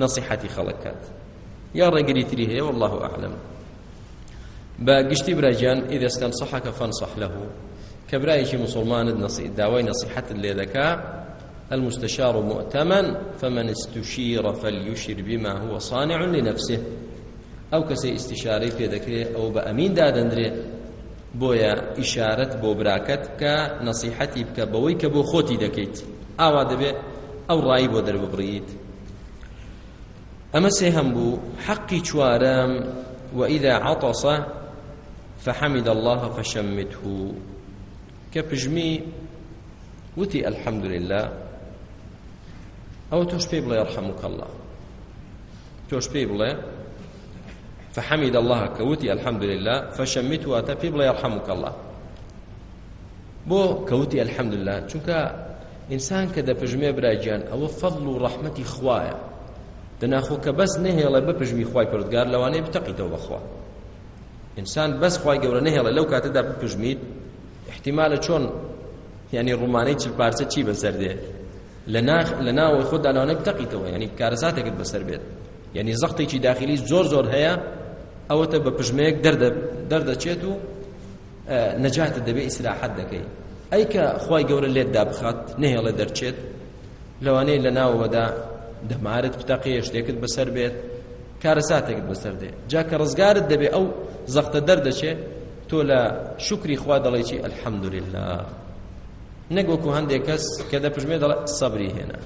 نەسیحەتی خەڵک کات یا ڕێگری تری هەیە والله ئەعلم بە گشتی براجان ئیدەستەن سەحەکە فەنسەح لەهو کە برایەکی مسلمانت نەسی داوای نەسیحەتت لێ دەکا المستشار مؤتمن فمن استشير فليشر بما هو صانع لنفسه ئەو کەسەی ئیسیشارەی پێ دەکرێت ئەو بە ئەمین دادەندرێت بۆیە ئیشارەت بۆ براکەت کە نەسیحەتی بکە بەوەی کە بۆ خۆتی دەکەیت ئاوا دەبێت ئەو ڕایی بۆ دەرببڕیت ئەمە سێ هەم بوو حەقی چوارەم وإذا عطس فحمد الله فشمته كبجمي وتي الحمد لله أو توش بيبلا يرحمك الله توش بيبلا فحمد الله كوتي الحمد لله فشمت واتى في بلا يرحمك الله بو كوتي الحمد لله چونك انسان كذا بجمي براجان او فضل ورحمتي خوايا دناخو كبس نهي الله بجمي خواي پردگار لوانه بتقي تو بخوا انسان بس خواي گور نهي الله لو كاتدا بجميت احتمال چون يعني روماني چل بارسه چی بسرده لناخ لناو خود لوانه بتقي تو يعني كارزاتك بسر بيت يعني زغطي داخلي زور زور هيا ئەوەتە بە پژمەیەک دەردەچێت و نەجاتە دەبێ ئیسراحەت دەکەی ئەی کە خی گەورە لێتدا بخات نهێڵە دەرچێت لەوانەیە لە ناوەوەدا دەمارت پتەقیە شتێکت بەسەر بێت کارە ساتێکت بەسەر دێ جاکە ڕزگارت دەبێ ئەو زەختە دەردەچێت تۆ لە شکری خوا دەڵێکی ئەلحەمدوللا نەگوەکو هەندێک کەس کە دەپژمێ دەڵێ سەبری هێنا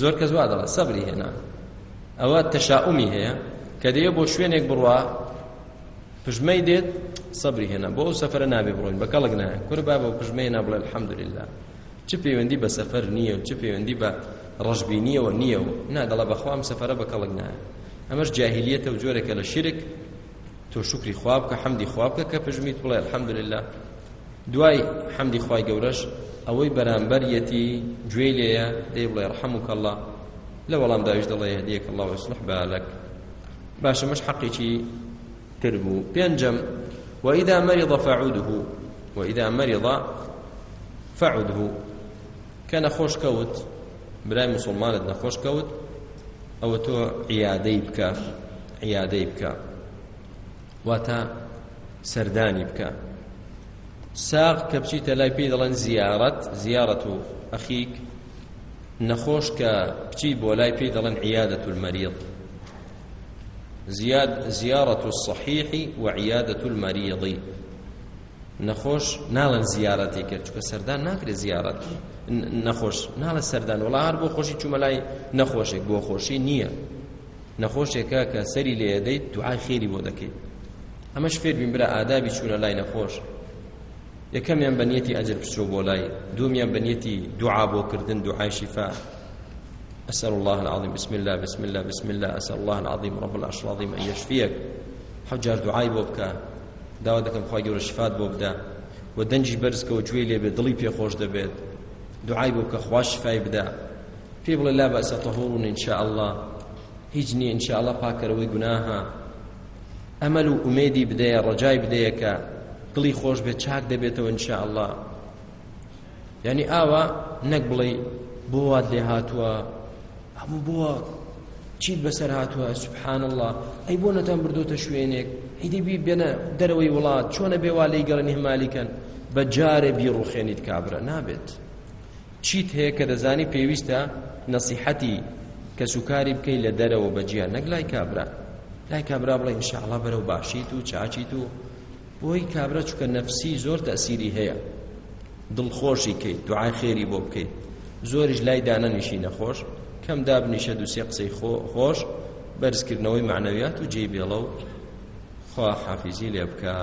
زۆر کەس وا دەڵێ سەبری هێنا ئەوە تەشاؤمی هەیە کە دەیە بۆ شوێنێک بڕوا پژمەی دێت سەبری هێنا بۆ ئەو سەفرە نابێ بڕۆین بە کەڵک نایە کورە با بە پژمەی نابڵێ الحەمدوللا چ پەیوەندی بە سەفەر نییە و چ پەیوەندی بە ڕژبینیەوە نییە و نادەڵە بەخوام سەفرە بە کەڵک نایە ئەمەش جاهلیەتە و جۆرێکە لە شیرک تۆ شکری خواب کە حەمدی خواب کە کە پژمیت بڵێ الحەمدوللا دوای حەمدی خوای گەورەش ئەوەی بەرامبەر یەتی گوێ لێیە دەی بڵێ ڕحەموکە الله لە وەڵام داویش دەڵێ هەدیەک الله وسلح بالك باشمش حقيقي تربو بينجم وإذا مرض فعوده وإذا مرض فعوده كان خوش كوت براي مسلمان خوش كوت أو تو عيادي بك عيادي بك واتا سرداني بك ساق كبشيت لا بيد لن زيارة زيارة أخيك نخوش كبشيت بولاي بيد لن عيادة المريض زياد زيارة الصحيح وعيادة المريض نخوش نالا زيارتي كرت چونك سردان ناكري زيارت نخوش نالا سردان والله هر بو خوشي چوملاي نخوشك بو خوشي نية نخوشك كا سري ليدي دعاء خيري بو دكي اما شفير بين بلا آدابي چولا لاي نخوش یەکەمیان بەنیەتی ئەجر بچۆ بۆ لای دومیان بەنیەتی دوعا بۆ کردن دوعای شیفا أسأل الله العظيم بسم الله بسم الله بسم الله أسأل الله العظيم رب العرش العظيم أن يشفيك حجاج دعاي بوبك داوا دەکەم خوا گەورە شفات بۆ بدا و دەنجی بەرزکەەوە گوێ لێبێت دڵی پێخۆش دەبێت دوعای بۆ کە خوا شفای بدا پێ بڵێ لا بەسە تەهۆڕون انشاء الله هیچ نیە انشاء الله پاکەرەوەی گوناها ئەمەل و ئومێدی بدەیە ڕەجای بدەیە کە دڵی خۆش بێت چاک دەبێتەوە انشاء الله یعنی ئاوا نەک بڵێ بۆ وات لێ هاتووە هەموو بووە چیت بەسەر هاتووە سبحان الله ئەی بۆ نەتان بردوتە شوێنێک ئیدی بی بێنە دەرەوەی وڵات چۆنە بێوالی گەڵنی هەمالیکەن بە جارێ بیڕوخێنیت کابرا نابێت چیت هەیە کە دەزانی پێویستە نەسیحەتی کە سوکاری بکەی لە دەرەوە بەجیا نەک لای کابرا لای کابرا بڵێ ئینشاءڵا بەرەو باشیت و چاچیت و بۆی کابرا چکە نەفسی زۆر تەسیری هەیە دڵخۆشی کەیت دوعای خێری بۆ بکەیت زۆریش لای دانەنیشی نەخۆش کەم دابنیشە دووسێ قسەی خۆش بەرزکردنەوەی معنەویات و جێی بێڵە و خوا حافیزی لێ بکە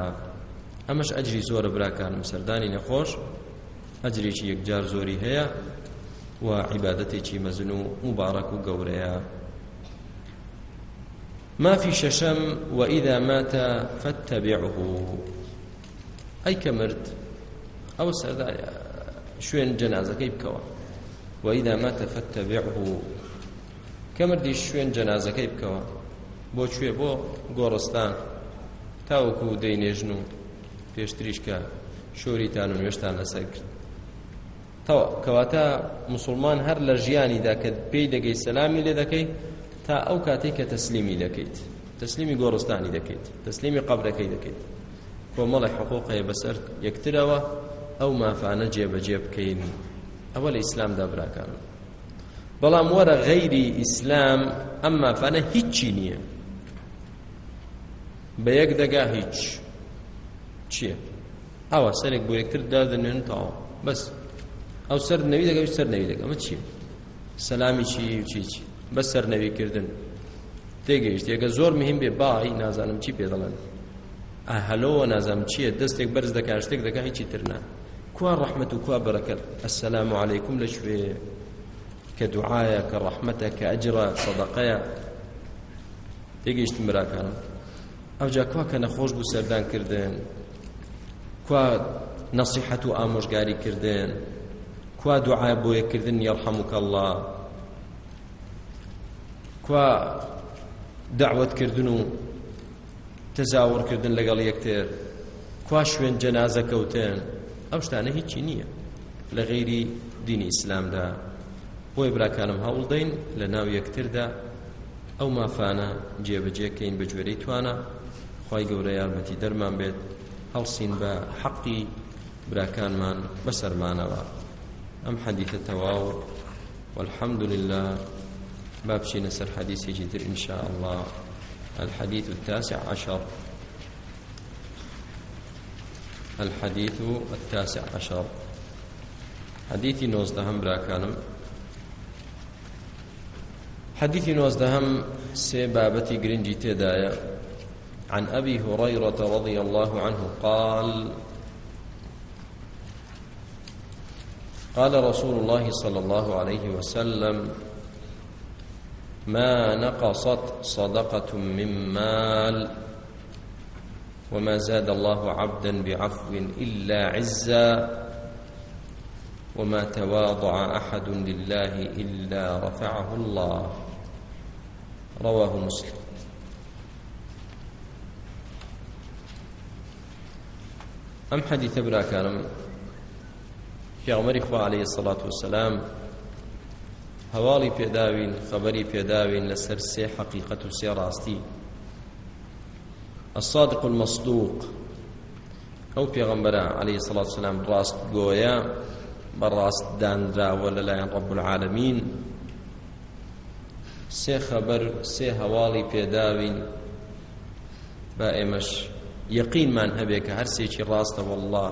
ئەمەش ئەجری زۆرە براکانم سەردانی نەخۆش ئەجرێکی یەکجار زۆری هەیە و عیبادەتێکی مەزن و مبارەك و گەورەیە مافی شەشەم وئیدا ماتە فەتەبیعه ئەی کە مرد ئەوە سەردا شوێن جەنازەکەی بکەوە وئیدا ماتە فەتەبیعه کەمردی شوێن جەنازەکەی بکەوە بۆ کوێ بۆ گۆڕستان تاوەکو دەینێژن و پێشتریشکە شۆریتان و نوێشتان لەسەر کرد کەواتە مسلمان هەر لە ژیانیدا کە پێی دەگەی سەلامی لێ دەکەی تا ئەو کاتێک کە تەسلیمی دەکەیت تەسلیمی گۆڕستانی دەکەیت تەسلیمی قبلەکەی دەکەیت کۆمەڵی حقوقی بەسەر یەکترەوە ئەو مافانە جێبەجێ بکەین ئەوە لە ئیسلامدا براکانم بەڵام وەرە غەیری ئیسلام ئەم مافانە هیچی نییە بە یەک دەگا هیچ چییە؟ ئاوا سەرێک بۆ یەکتر دادەنێنتەوە بەس ئەو سەر نەوی دەگەوی سەر نەوی دەگە ئەمە چییە؟ سەلامی چی چی چی بە سەر نەویکردن تێگەیشت یەکە زۆر مهم بێ باایی نازانم چی پێ دەڵێن ئاهلەوە نازانم چییە دەستێک بەرز دەکا شتێک دەکا هیچی ترنا کوا ڕەحمەت و کوا بەرەکەت ئەسەلام عەلەیکم لەکوێ کە دوعاە کە ڕەحمەتە کە ئەجرە سەدەقەیە تێگەیشت مراکانم ئەوجا کوا کە نەخۆش بوو سەردانکردن کوا نەسیحەت و ئامۆژگاریکردن کوا دوعا بۆ یەکردن یەرحەموکە الله کوا دعوتکردن و تەزاوەڕکردن لەگەڵ یەکتر کوا شوێن جەنازە کەوتن ئەو شتانە هیچی نییە لە غێری دینی ئیسلامدا بۆی براکانم هەوڵدەین لە ناو یەکتردا ئەو مافانە جێبەجێکەین بە جوێرەی توانە خی گەورە یارمەتی دەرمان بێت هەڵسین بە حەقی براکانمان بەسەرمانەوە ئەم حەدیتە تەواو والحمد لله بابشينا سر حديث جدر إن شاء الله الحديث التاسع عشر الحديث التاسع عشر حديثي نوزدهم براكانم حديث نوزدهم سبابة جرنجي تدايا عن أبي هريرة رضي الله عنه قال قال رسول الله صلى الله عليه وسلم ما نقصت صدقة من مال وما زاد الله عبدا بعفو إلا عزا وما تواضع أحد لله إلا رفعه الله رواه مسلم ئەم حەدیثە براکانم پیامەری خوا عليه الصلاة والسلام هەواڵی پێداوین خەبەری پێداوین لەسەر سێ حەقیقەت و سێ ڕاستی الصادق المصدوق ئەو پێغەمبەرە عليه الصلاة والسلام ڕاست گۆیە بەڕاست دانراوە لەلایەن ڕب العالمین سێ خەبەر سێ هەواڵی پێداوین بە ئێمەش یەقینمان هەبێ کە هەرسێکی ڕاستە والله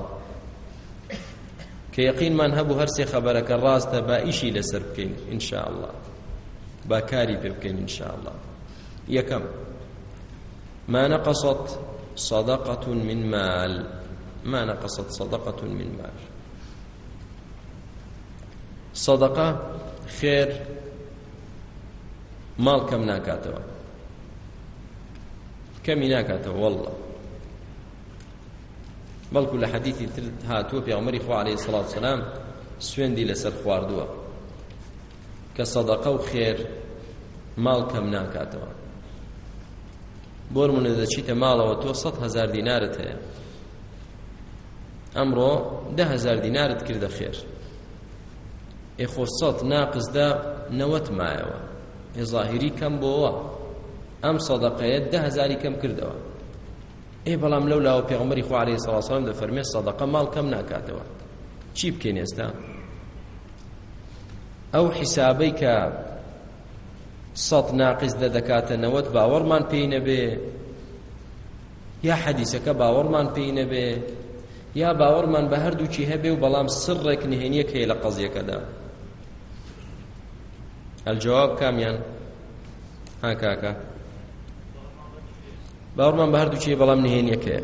کە یەقینمان هەبوو هەرسێ خەبەرەکە ڕاستە با ئیشی لەسەر بکەین ئینشاءله با کاری پێ بکەین ئینشاءله یەکەم ما نەقەسەت صدقة من مال ما نقصت صدقة من مال صدقة خير ماڵ کەم ناکاتەوە کەمی ناکاتەوە والله بەڵکو لە حەدیثی تر هاتووە پێغمەری خوا عەلەیهی سڵات سەلام سوێندی لەسەر خواردووە کە سەدەقە و خێر ماڵ کەم ناکاتەوە بۆ نمونە دەچیتە ماڵەوە تۆ سەد هەزار دینارت هەیە ئەمڕۆ ده هەزار دینارت کردە خێر ئێخۆ سەد ناقزدا نەوەت مایەوە ظاهری کەم بۆەوە ئەم سەدەقەیە ده هەزاری کەم کردەوە ئێ بەڵام لەو لاوە پێغمەری خو عليه الصلاة والسلام دەفەرمێ سەدەقە ماڵ کەم ناکاتەوە چی بکەین ئێستا ئەو حیسابەی کە سەد ناقز لە دەکاتە نەوەت باوەڕمان پێی نەبێ یا حەدیسەکە باوەڕمان پێی نەبێ یا باوەڕمان بە هەردووچی هەبێ و بەڵام سڕێک نهێنیەک هەیە لە قەزیەکەدا الجواب کامیان ها کاکا باوەڕمان بە هەردوو چیە بەڵام نهێنیەکە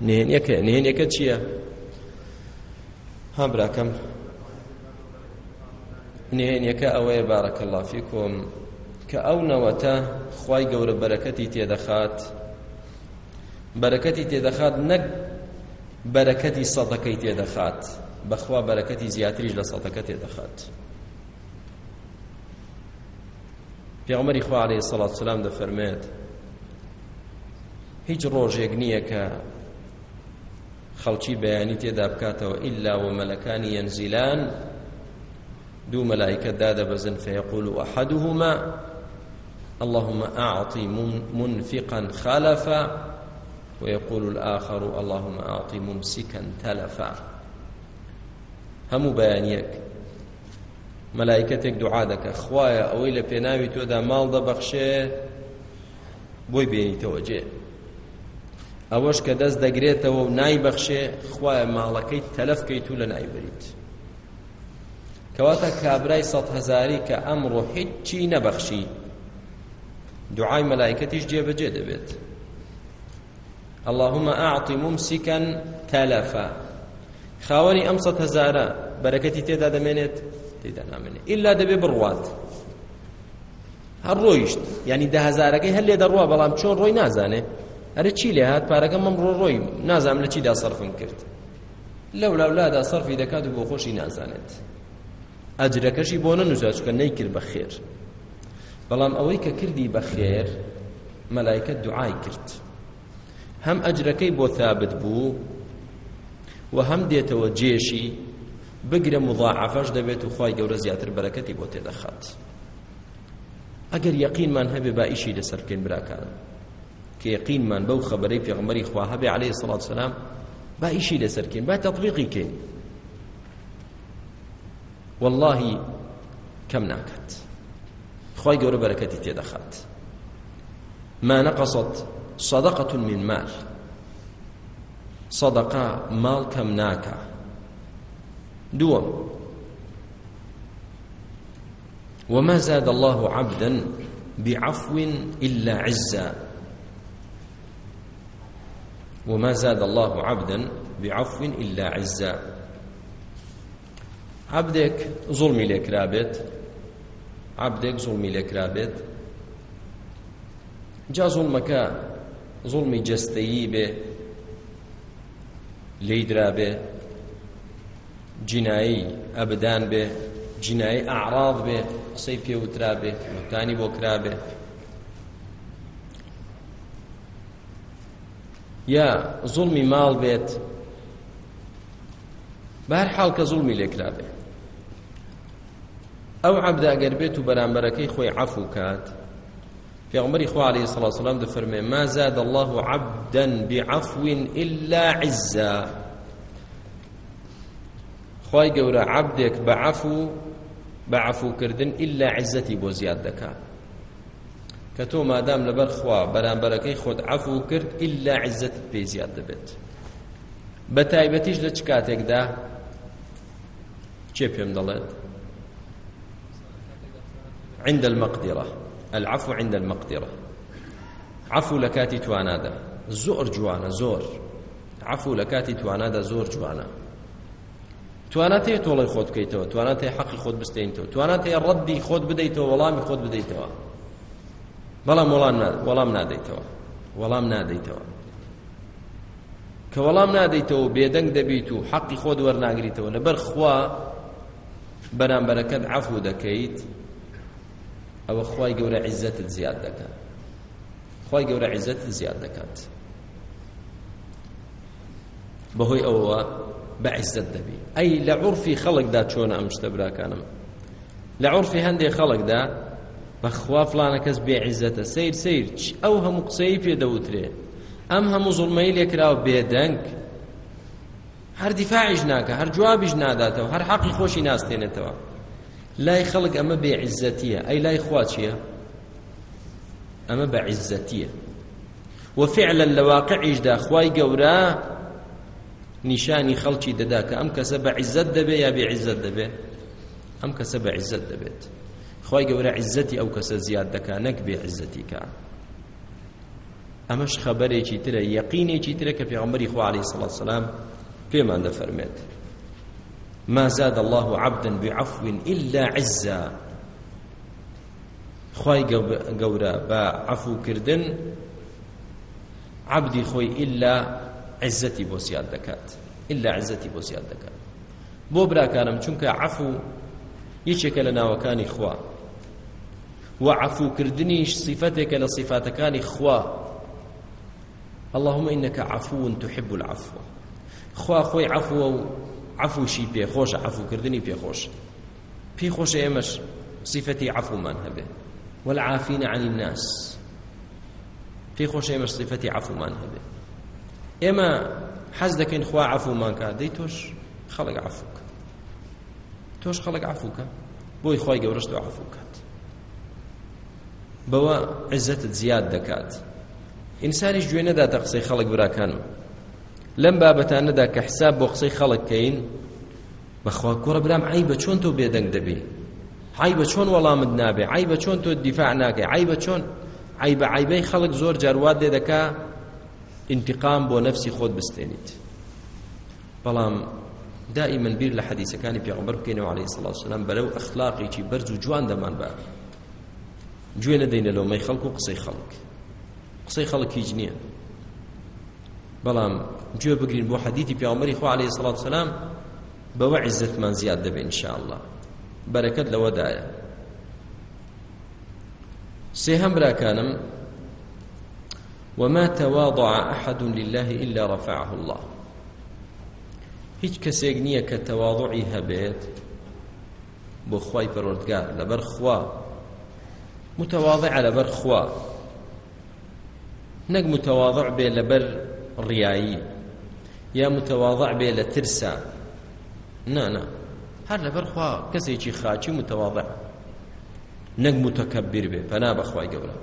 نهێنیەکە نهێنیەکە چییە ها براکەم نهێنیەکە ئەوەیە بارەکەڵا فیکۆم کە ئەو نەوەتە خی گەورە بەرەکەتی تێدەخات بەرەکەتی تێدەخات نەک بەرەکەتی سەدەکەی تێدەخات بەخوا بەرەکەتی زیاتریش لە سەدەکە تێدەخات پێغمەری خوارێ سەڵات سلام دەفەرمێت هیچ ڕۆژێک نییە کە خەڵکی بەیانی تێدا بکاتەوە ئللا و مەلەکانی یەنزیلان دوو مەلایکە دادەبەزن فەیەقول و ئەحەدهما اللهم أعطي منفقا خلفا ويقول الآخر اللهم أعطي ممسكا تلفا هم بيانيك مەلایکەتێک دوعا دەکە خوایە ئەوەی لە پێناوی تۆدا ماڵ دەبەخشێ بۆی بێنیتەوە جێ ئەوەش کە دەست دەگرێتەوە و نایبەخشێ خوایە ماڵەکەی تەلەفکەیت و لە نایبریت کەواتە کابرای سەد هەزاری کە ئەمڕۆ هیچی نەبەخشی دعای مەلایکەتیش جێبەجێ دەبێت اللهم أعطي ممسكا تلفا خاوني أمسة هزارة بركتي تيدا دمينت تێدا نامێنێ ئللا دەبێ بڕوات هەر ڕۆیشت ینی ده هەزارەکەی هەر لێ دەڕوا بەڵام چۆن ڕۆی نازانێ ئەرە چی لێ هات پارەکە مەم ڕۆ ڕۆی نازانم لە چیدا سەرفم کرد لەو لەولادا سەرفی دەکات و بۆ خۆشی نازانێت ئەجرەکەشی بۆ نەنووسە چکە نەیکرد بە خێر بەڵام ئەوەی کە کردی بە خێر مەلایکە دوعای کرد هەم ئەجرەکەی بۆ ثابت بوو و هەم دێتەوە جێشی بگرە مضاعفەش دەبێت و خی گەورە زیاتر بەرەکەتی بۆ تێدەخات ئەگەر یەقینمان هەبێ با ئیشی لەسەرکەین براکانم کە یەقینمان بەو خەبەرەی پێغمەری خوا هەبێ عليه سڵات سلام با ئیشی لەسەرکەین با تەطبیقی کەین واللهی کەم ناکات خی گەورە بەرەکەتی تێدەخات ما نەقەسەت صدقة من مال صدقة مال کەم ناکات دووەم وما زاد الله عبدا بعفو إلا عزا وما زاد الله عبدا بعفو إلا عزا عبدك ظلمي لك رابط عبدك ظلمي لك رابط جا ظلمك ظلمي جستيي به ليدرا به جینایی ئەبدان بێ جینایی ئاعراض بێ قسەی پێوترا بێ مەکانی بۆ کرا بێ یا زوڵمی ماڵ بێت بە هەر حاڵ کە زوڵمی لێکرا بێ ئەو عەبدا ئەگەر بێت و بەرامبەرەکەی خۆی عەفو کات پێغمبەری خوا عليه الصلاة والسلام دەفەرمێ ما زاد الله عبدا بعفو إلا عزا خی گەورە عبدێک بە عفو بە عفوکردن ئللا عیزەتی بۆ زیاد دەکات کە تۆ مادام لەبەر خوا بەرامبەرەکەی خۆت عفو کرد ئللا عیزەت پێ زیاد دەبێت بە تایبەتیش لە چ کاتێکدا چێ پێم دەڵێت عند المەقدرە العفو عند المەقدرە عفو لە کاتی توانادا زۆر جوانە زۆر عفو لە کاتی توانادا زۆر جوانە توانات هەیە تۆڵی خۆت بکەیتەوە توانات هەیە حەقی خۆت بستێنیتەوە توانات هەیە ڕەدی خۆت بدەیتەوە وەڵامی خۆت بدەیتەوە بەڵام وەڵام نادەیتەوە وەڵام نادەیتەوە کە وەڵام نادەیتەوە بێدەنگ دەبیت و حەقی خۆت وەرناگریتەوە لەبەر خوا بەرامبەرەکەت عفو دەکەیت ئەوە خوای گەورە عیزەتت زیاد دەکات خوای گەورە عیزەتت زیاد دەکات بەهۆی ئەوە بە عیزت دەبی ئەی لە عورفی خەڵکدا چۆن ئەم شتە براکانم لە عورفی هەندێک خەڵکدا بەخوا فلانە کەس بێعیزەتە سیر سیر ئەو هەموو قسەی پێدەوترێ ئەم هەموو زڵمەی لێکراوە بێدەنگ هەر دیفاعیش ناکە هەر جوابیش ناداتەوە هەر حەقی خۆشی ناستێنێتەوە لای خەڵک ئەمە بێعیزەتیە ئەی لای خوا چییە ئەمە بە عیزەتیە وفعلا لە واقعیشدا خوای گەورە نیشانی خەڵکی دەدا کە ئەم کەسە بە عیزت دەبێ یا بێ عیزت دەبێ ئەم کەسە بە عیزت دەبێت خی گەورە عیزەتی ئەو کەسە زیاد دەکا نەک بێ عیزەتی کا ئەمەش خەبەرێکی ترە یەقینێکی ترە کە پێغەمبەری خوا عەلەیهی سەڵات سەلام پێمان دەفەرمێت ما زاد الله عبدا بعفو إلا عزا خی گەورە بە عفو کردن عبدی خۆی إلا عزەتی بۆ زیاد دەکات ئللا عزەتی بۆ زیاد دەکات بۆ براکانم چونکە عفو یەکێکە لە ناوەکانی خوا و عفوکردنیش صفەتێکە لە صفاتەکانی خوا اللهم إنك عفو تحب العفو خوا خۆی عفوە و عفوشی پێخۆشە عفوکردنی پێخۆش پێخۆشە ئێمەش صفەتی عفومان هەبێ والعافین عن الناس پێخۆشە ئێمەش صفەتی عفومان هەبێ ئێمە حەز دەکەین خوا عفومان کات دەی تۆش خەڵک عفوکە تۆش خەڵک عفوکە بۆی خی گەورەش و عفوکات بەوە عزتت زیاد دەکات ئینسانیش گوێ نەداتە قسەی خەڵک براکانم لەم بابەتانەدا کە حساب بۆ قسەی خەڵککەین بەخوا کوڕە برام عی بە چۆن تۆ بێدەنگ دەبێ عی بە چۆن وەڵامت نابێ عی بە چۆن تۆ دیفاع ناکەی عی بە چۆن عی بە عیبەی خەڵک زۆر جاروات دێ دەکات انتقام بۆ نفسی خۆت بستێنیت بەڵام دائما بیر لە حەدیثەکانی پێغەمبەر بکەینەوە عەلەیهی سڵات وسلام بەرەو ئەخلاقێکی بەرز و جوان دەمان بە گوێ نەدەینە لەومەی خەڵک و قسەی خەڵک قسەی خەڵک هیچ نییە بەڵام گوێ بگرین بۆ حەدیثی پێغەمبەری خۆ عەلەیهی سڵات وسلام بەوە عیزتمان زیاد دەبێت ئینشاءالله بەرەکەت لەوەدایە سێ هەم براکانم وما تواضع أحد لله إلا رفعه الله هیچ کەسێک نییە کە تەواضعی هەبێت بۆ خی پەرۆردگار لەبەر خوا متواضع لەبەر خوا نەک متواضع بێ لەبەر ڕیایی یا متواضع بێ لە ترسا نا نا هەر لەبەر خوا کەسێکی خاچی متواضع نەک متەکەبیر بێ پەنا بەخوای گەورە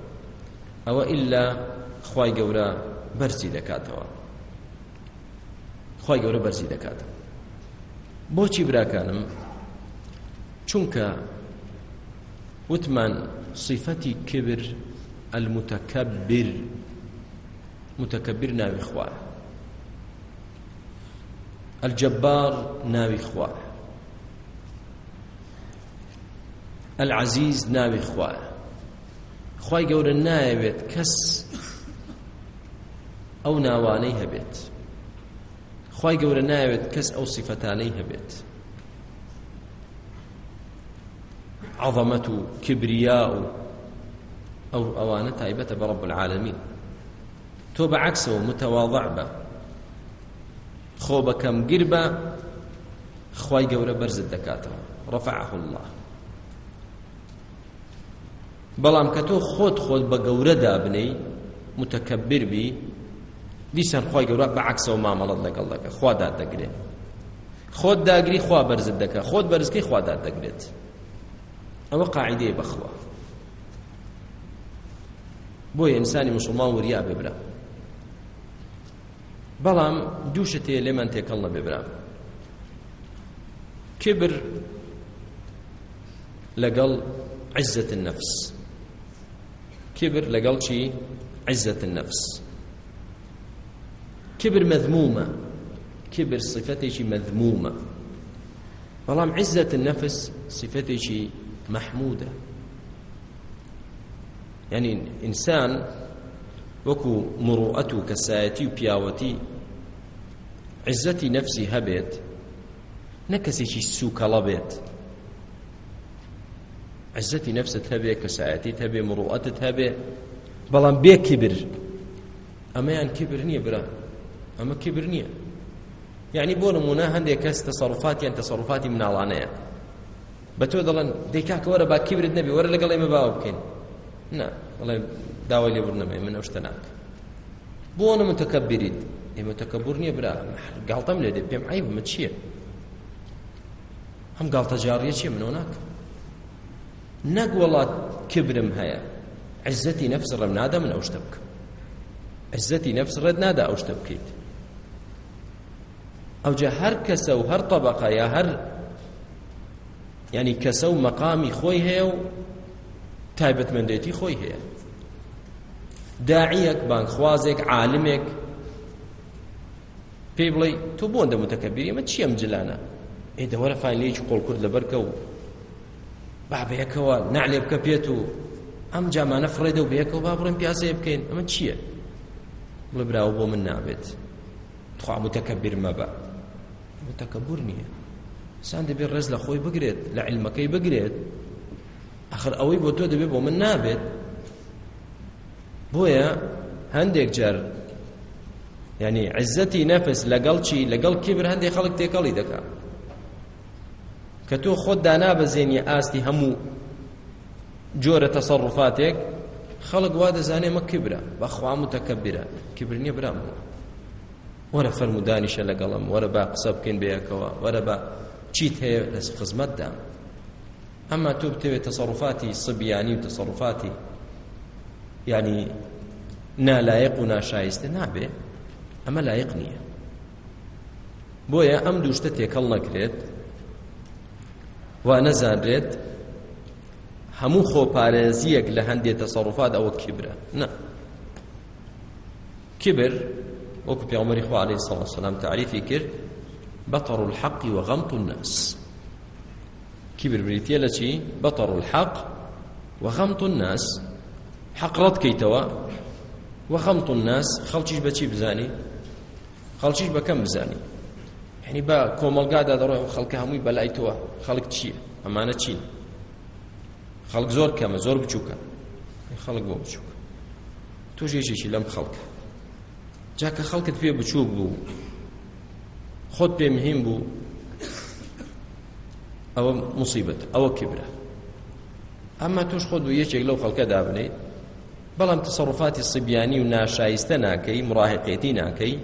ئەوە ئللا خی گەورە بەرزی دەکاتەوە خی گەورە بەرزی دەکاتەوە بۆچی براکانم چونکە وتمان صفەتی کبر المتكبر متكبر ناوی خوا الجبار ناوی خوا العزیز ناوی خوا خوای گەورە نایەوێت کەس ئەو ناوانەی هەبێت خی گەورە ناوێت کەس ئەو سیفەتانەی هەبێت عظەمەت و کبریا و ئەو ئەوانە تایبەتە بە ڕب العالمین تۆ بەعکسەوە متەواضع بە خۆ بەکەم گر بە خی گەورە بەرزت دەکاتەوە ڕفعه الله بەڵام کە تۆ خۆت خۆت بە گەورە دابنەی متەکەبیر بی دیسان خی گەورە بەعکسە و مامەڵت لەگەڵ دەکە خوادات دەگرێت خۆت داگری خوا بەرزت دەکە خۆت بەرزکەی خوادات دەگرێت ئەوە قاعدەیە بەخوا بۆیە ئینسانی مسلمان وریا ببرا بەڵام دوو شتەیە لێمان تێکەڵ نەبێ برا کبر لەگەڵ عزة النفس كبر لەگەڵ چی عزة النفس كبر مذمومة كبر صفتي مذمومة بەڵام عزة النفس صفتي محمودة يعني إنسان وەکو مڕوعەت و کەسایەتی و پیاوەتی عزەتی نەفسی هەبێت نە کەسێکی سوکەڵە بێت عزەتی نەفست هەبێ کەسایەتیت هەبێ مڕوعەتت هەبێ بەڵام بێ کیبر ئەمەیان کیبر نییە برە ئەمە کبر نییە یعنی بۆ نمونە هەندێک کەس تەسەڵفاتیان تەسەڵفاتی مناڵانەیە بە تۆ دەڵێن دەیکاکە وەرە با کبرت نەبی وەرە لەگەڵ ئێمە باوە بکەین نا بەڵێ داوای لێ بڕنەمێ من ئەو شتە ناکە بۆ نە متەکەبیریت ئێمە تەکەبور نییە برا گاڵتەم لێ دێ پێم عیبمە چییە هەم گاڵتە جاڕیە چیە منەوە ناکە نەک وڵات کبرم هەیە عزەتی نەفس ڕەم نادە من ئەو شتە بکەم عزەتی نەفس ڕەت نادا ئەو شتە بکەیت ئەوجا هەر کەسە و هەر طبقە یا هەر ینی کەسە و مەقامی خۆی هەیە و تایبەتمەندێتی خۆی هەیە داعیەک بانخوازێک عالمێک پێی بڵێ تۆ بۆندە متەکەبیری ئمە چی ئەم جلانە ئێ دەوەرە فانلێکی قۆڵکورد لەبەرکە و بابەیەکەوە نعلێ بکە پێت و ئەم جامانە فڕێدە و بەیەکەوە با بڕم پیاسەیە بکەین ئەمە چییە بڵێ براوە بۆ من نابێت خوا متەکەبیر مەبە و تەکەبور نییە سان دەبێت ڕێز لە خۆی بگرێت لە علمەکەی بگرێت ئەخر ئەوەی بۆ تۆ دەبێت بۆ من نابێت بۆیە هەندێک جار ینی عزەتی نەفس لەگەڵ چی لەگەڵ کبر هەندێک خەڵک تێکەڵی دەکات کە تۆ خۆت دانابەزێنی ئاستی هەموو جۆرە تەسەڕفاتێک خەڵک وا دەزانێ مە کبرە بەخوا متەکەبرە کبر نییە برامەوە وەرە فەرمودانیشە لەگەڵم وەرە با قسە بکەین بەیەکەوە وەرە بە چیت هەیە لە خزمەتدا ئەمما تۆ بتەوێت تەسەڕفاتی سبیانی و تەسەڕفاتی ینی نالایق و ناشایستە نابێ ئەمە لایق نییە بۆیە ئەم دووشتە تێکەڵ نەکرێت وا نەزانرێت هەموو خۆپارێزیەک لە هەندێک تەسەڕفات ئەوە کبرە نه کبر وەکو پێغمبەری خوا عەلەیهی سەڵا سەلام تعریفی کرد بەتەڕ الحەق و غەمط الناس کیبربریتیە لە چی بەتەڕ الحەق و غەمط الناس حەقڕەت بکەیتەوە و غەمط الناس خەڵکیش بە چی بزانی خەڵکیش بە کەم بزانی یعنی بە کۆمەلگادا دەڕۆی خەڵکە هەمووی بەلای تۆوە خەڵک چییە ئەمانە چین خەڵک زۆر کەمە زۆر بچووکە خەڵک بۆ بچووکە توژێکێکی لەم خەڵکە جاکە خەڵکت پێ بچووک بوو خۆت پێ مهم بوو ئەوە مصیبەت ئەوە کبرە ئەمما توش خۆت و یەکێک لەو خەڵکە دابنیت بەڵام تەسەڕفاتی سبیانی و ناشایستە ناکەی مڕاهقێتی ناکەی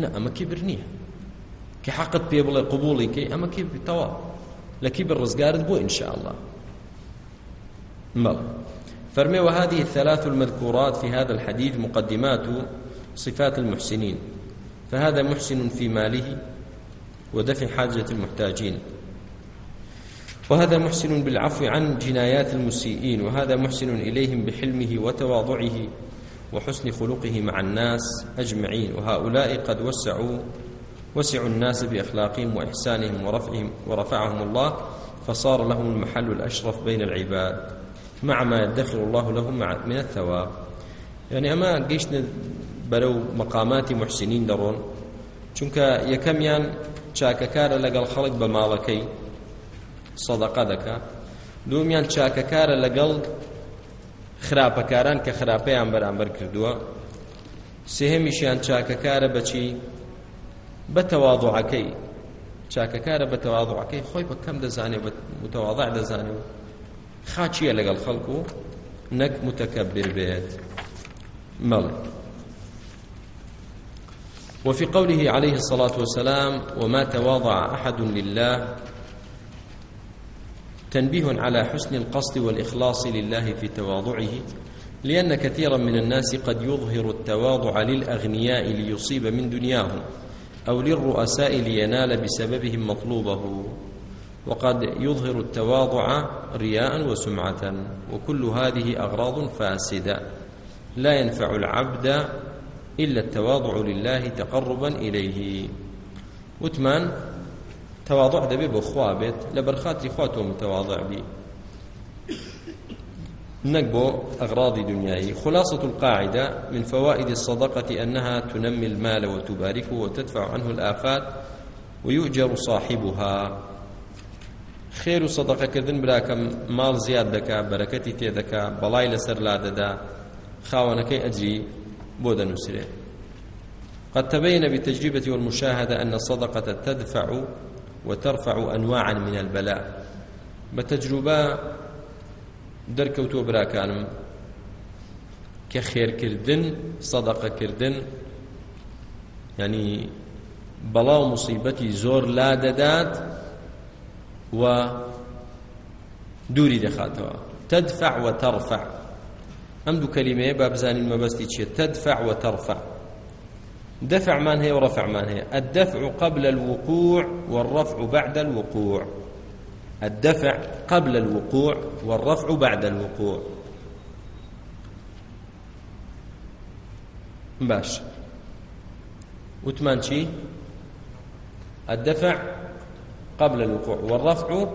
نە ئەمە کبر نییە کە حەقت پێ بڵێ قبوڵی کەی ئەمە کبتەوە لە کبر ڕزگارت بۆ ئینشاءله بەڵ فەرمێ وهذه الثلاث المذكورات في هذا الحديث مقدمات صفات المحسنين فهذا محسن في ماله ودفع حاجة المحتاجين وهذا محسن بالعفو عن جنايات المسيئين وهذا محسن إليهم بحلمه وتواضعه وحسن خلقه مع الناس أجمعين وهؤلاء قد وسعوا وسعوا الناس بأخلاقهم وإحسانهم ورفعهم ورفعهم الله فصار لهم المحل الأشرف بين العباد مع ما يدخر الله لهم من الثواب يعني أما قيشنا بەرە و مەقاماتی محسینین دەڕۆن چونکە یەکەمیان چاکەکارە لەگەڵ خەڵک بە ماڵەکەی سەدەقا دەکا دومیان چاکەکارە لەگەڵ خراپەکاران کە خراپەیان بەرامبەر کردووە سێهمیشیان چاکەکارە بەچی بە تەواضعەکەی چاکەکارە بە تەواضعەکەی خۆی بە کەم دەزانێت بە متەواضع دەزانێت خاچیە لەگەڵ خەڵکو و نەک متەکەبیر بێت مەڵێ وفي قوله عليه الصلاة والسلام وما تواضع أحد لله تنبيه على حسن القصد والإخلاص لله في تواضعه لأن كثيرا من الناس قد يظهر التواضع للأغنياء ليصيب من دنياهم أو للرؤساء لينال بسببهم مطلوبه وقد يظهر التواضع رياء وسمعة وكل هذه أغراض فاسدة لا ينفع العبد إلا التواضع لله تقربا إليه وتمان تواضع دبي بخوا بيت لبرخاتي خواتو متواضع بي نقبو أغراض دنيائي خلاصة القاعدة من فوائد الصدقة أنها تنمي المال وتباركه وتدفع عنه الآفات ويؤجر صاحبها خێر و سەدەقەکردن براکەم ماڵ زیاد دەکا بەرەکەتی تێدەکا بەڵای لەسەر لا دەدا خاوەنەکەی ئەجری بۆ دەنووسێت قد تبين بالتجربة والمشاهدة أن الصدقة تدفع وترفع أنواعا من البلاء بتجربة دەرکەوتۆ براکانم کە خێرکردن سەدەقەکردن ینی بەڵاو مصیبەتی زۆر لا دەدات و دووری دەخاتەوە تدفع و تەرفع ئەم دوو کەلیمەیە با بزانین مەبەستی چیە تدفع و ترفع دفعمان هەیە و ڕفعمان هەیە الدفع قبل الوقوع والرفع بعد الوقوع الدفع قبل الوقوع والرفع بعد الوقوع باش وتمان شي الدفع قبل الوقوع والرفع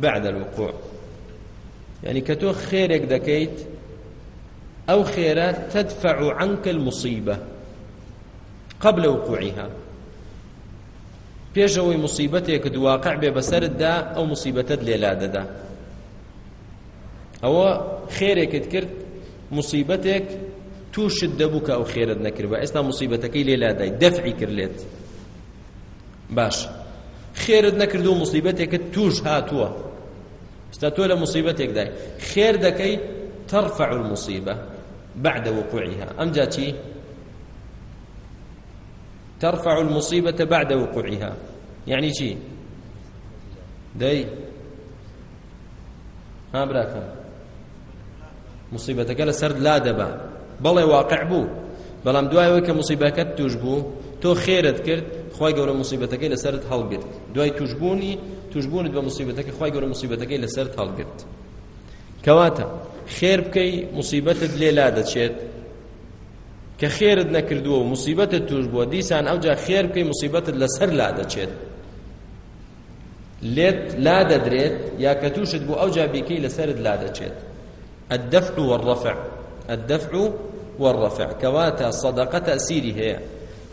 بعد الوقوع يعني كتو خيرك دكيت أو خيرات تدفع عنك المصيبة قبل وقوعها پێشەوەی مصیبەتێک دواقع بێ بەسەرتدا ئەو مصیبەتت لێلا دەدا ئەوە خێرێکت کرد مصیبەتێک تووشت دەبوو کە ئەو خێرت نەکرد بە ئێستا مصیبەتەکەی لێلادای دەفعی کردێت باش خێرت نەکرد و مصیبەتێکت توش هاتووە ئستا تۆ لە مصیبەتێک دای خێر دەکەی تەرفع المصیبە بعد وقوعها أم جاتي ترفع المصيبة بعد وقوعها يعني شي دي ها براكم مصيبتك لسرد لا دبا بڵێ واقع بوو بەڵام دوایەوە کە مصیبەکەت توش بوو تۆ خێرت کرد خی گەورە مصیبەتەکەی لەسرت هەڵگرت دوای توشبوونی توشبوونت بە مصیبەتەکە خی گەورە مصیبەتەکەی لەسەر هەڵگرت کەواتە خێر بکەی مصیبەتت لێلا دەچێت کە خێرت نەکردووە و مصیبەتت توش بووە دیسان ئەوجا خێر بکەی مصیبەتت لەسەر لا دەچێت لێت لا دەدرێت یا کە توشت بوو ئەوجا بیکەی لەسرت لا دەچێت الدفع والرفع الدفع والرفع كواتا صدقة تأثيري هي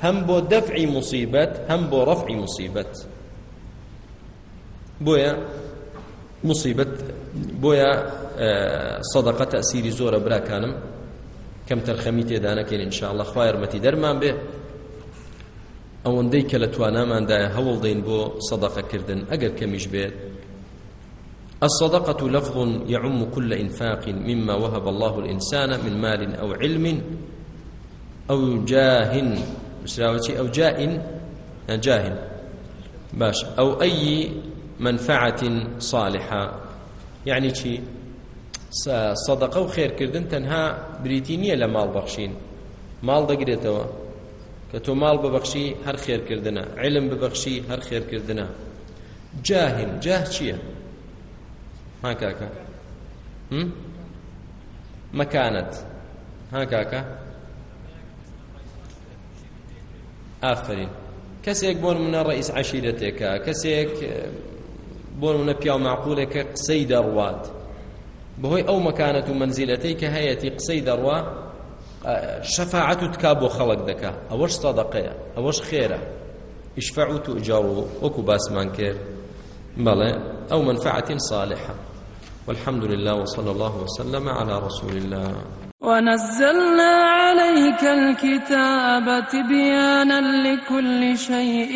هم بو دفع مصيبة هم بو رفع مصيبة بويا مصیبەت بۆیە سەدەقە تەسیری زۆرە براکانم کەم تەرخەمی تێدا نەکەین ئینشاءالله خوا یارمەتی دەرمان بێ ئەوەندەی کە لە تواناماندایە هەوڵ دەین بۆ سەدەقەکردن ئەگەر کەمیش بێت الصدقة لفظ يعم كل إنفاق مما وهب الله الإنسان من مال أو علم أو جاه مسراوتي أو جاء جاه باش أو أي منفعة صالحة يعني چی صدقه و خێرکردن تەنها بریتی نییە لە ماڵ بەخشین ماڵ دەگرێتەوە کە تۆ ماڵ ببەخشی هەر خێرکردنە علم ببەخشی هەر خێرکردنە جاهل جاه چییە ها کاکە مەکانت ها کاکە ئافرین کەسێک بۆ منە ڕئیس عشیرەتێکە کەسێک بۆ نمونە پیا و معقولێکە قسەی دەڕوات بەهۆی ئەو مەکانەت و منزیلەتەی کە هەیەی قسەی دەڕوا شەفاعەت و تکا بۆ خەڵک دەکا ئەوەش سەدەقەیە ئەوەش خێرە ئیشفەعو و ئجار و وەکو باسمان کرد بەڵێ ئەو منفعەتین صالحة والحمد لله وصلى الله وسلم على رسول الله ونزلنا عليك الكتاب تبيانا لكل شيء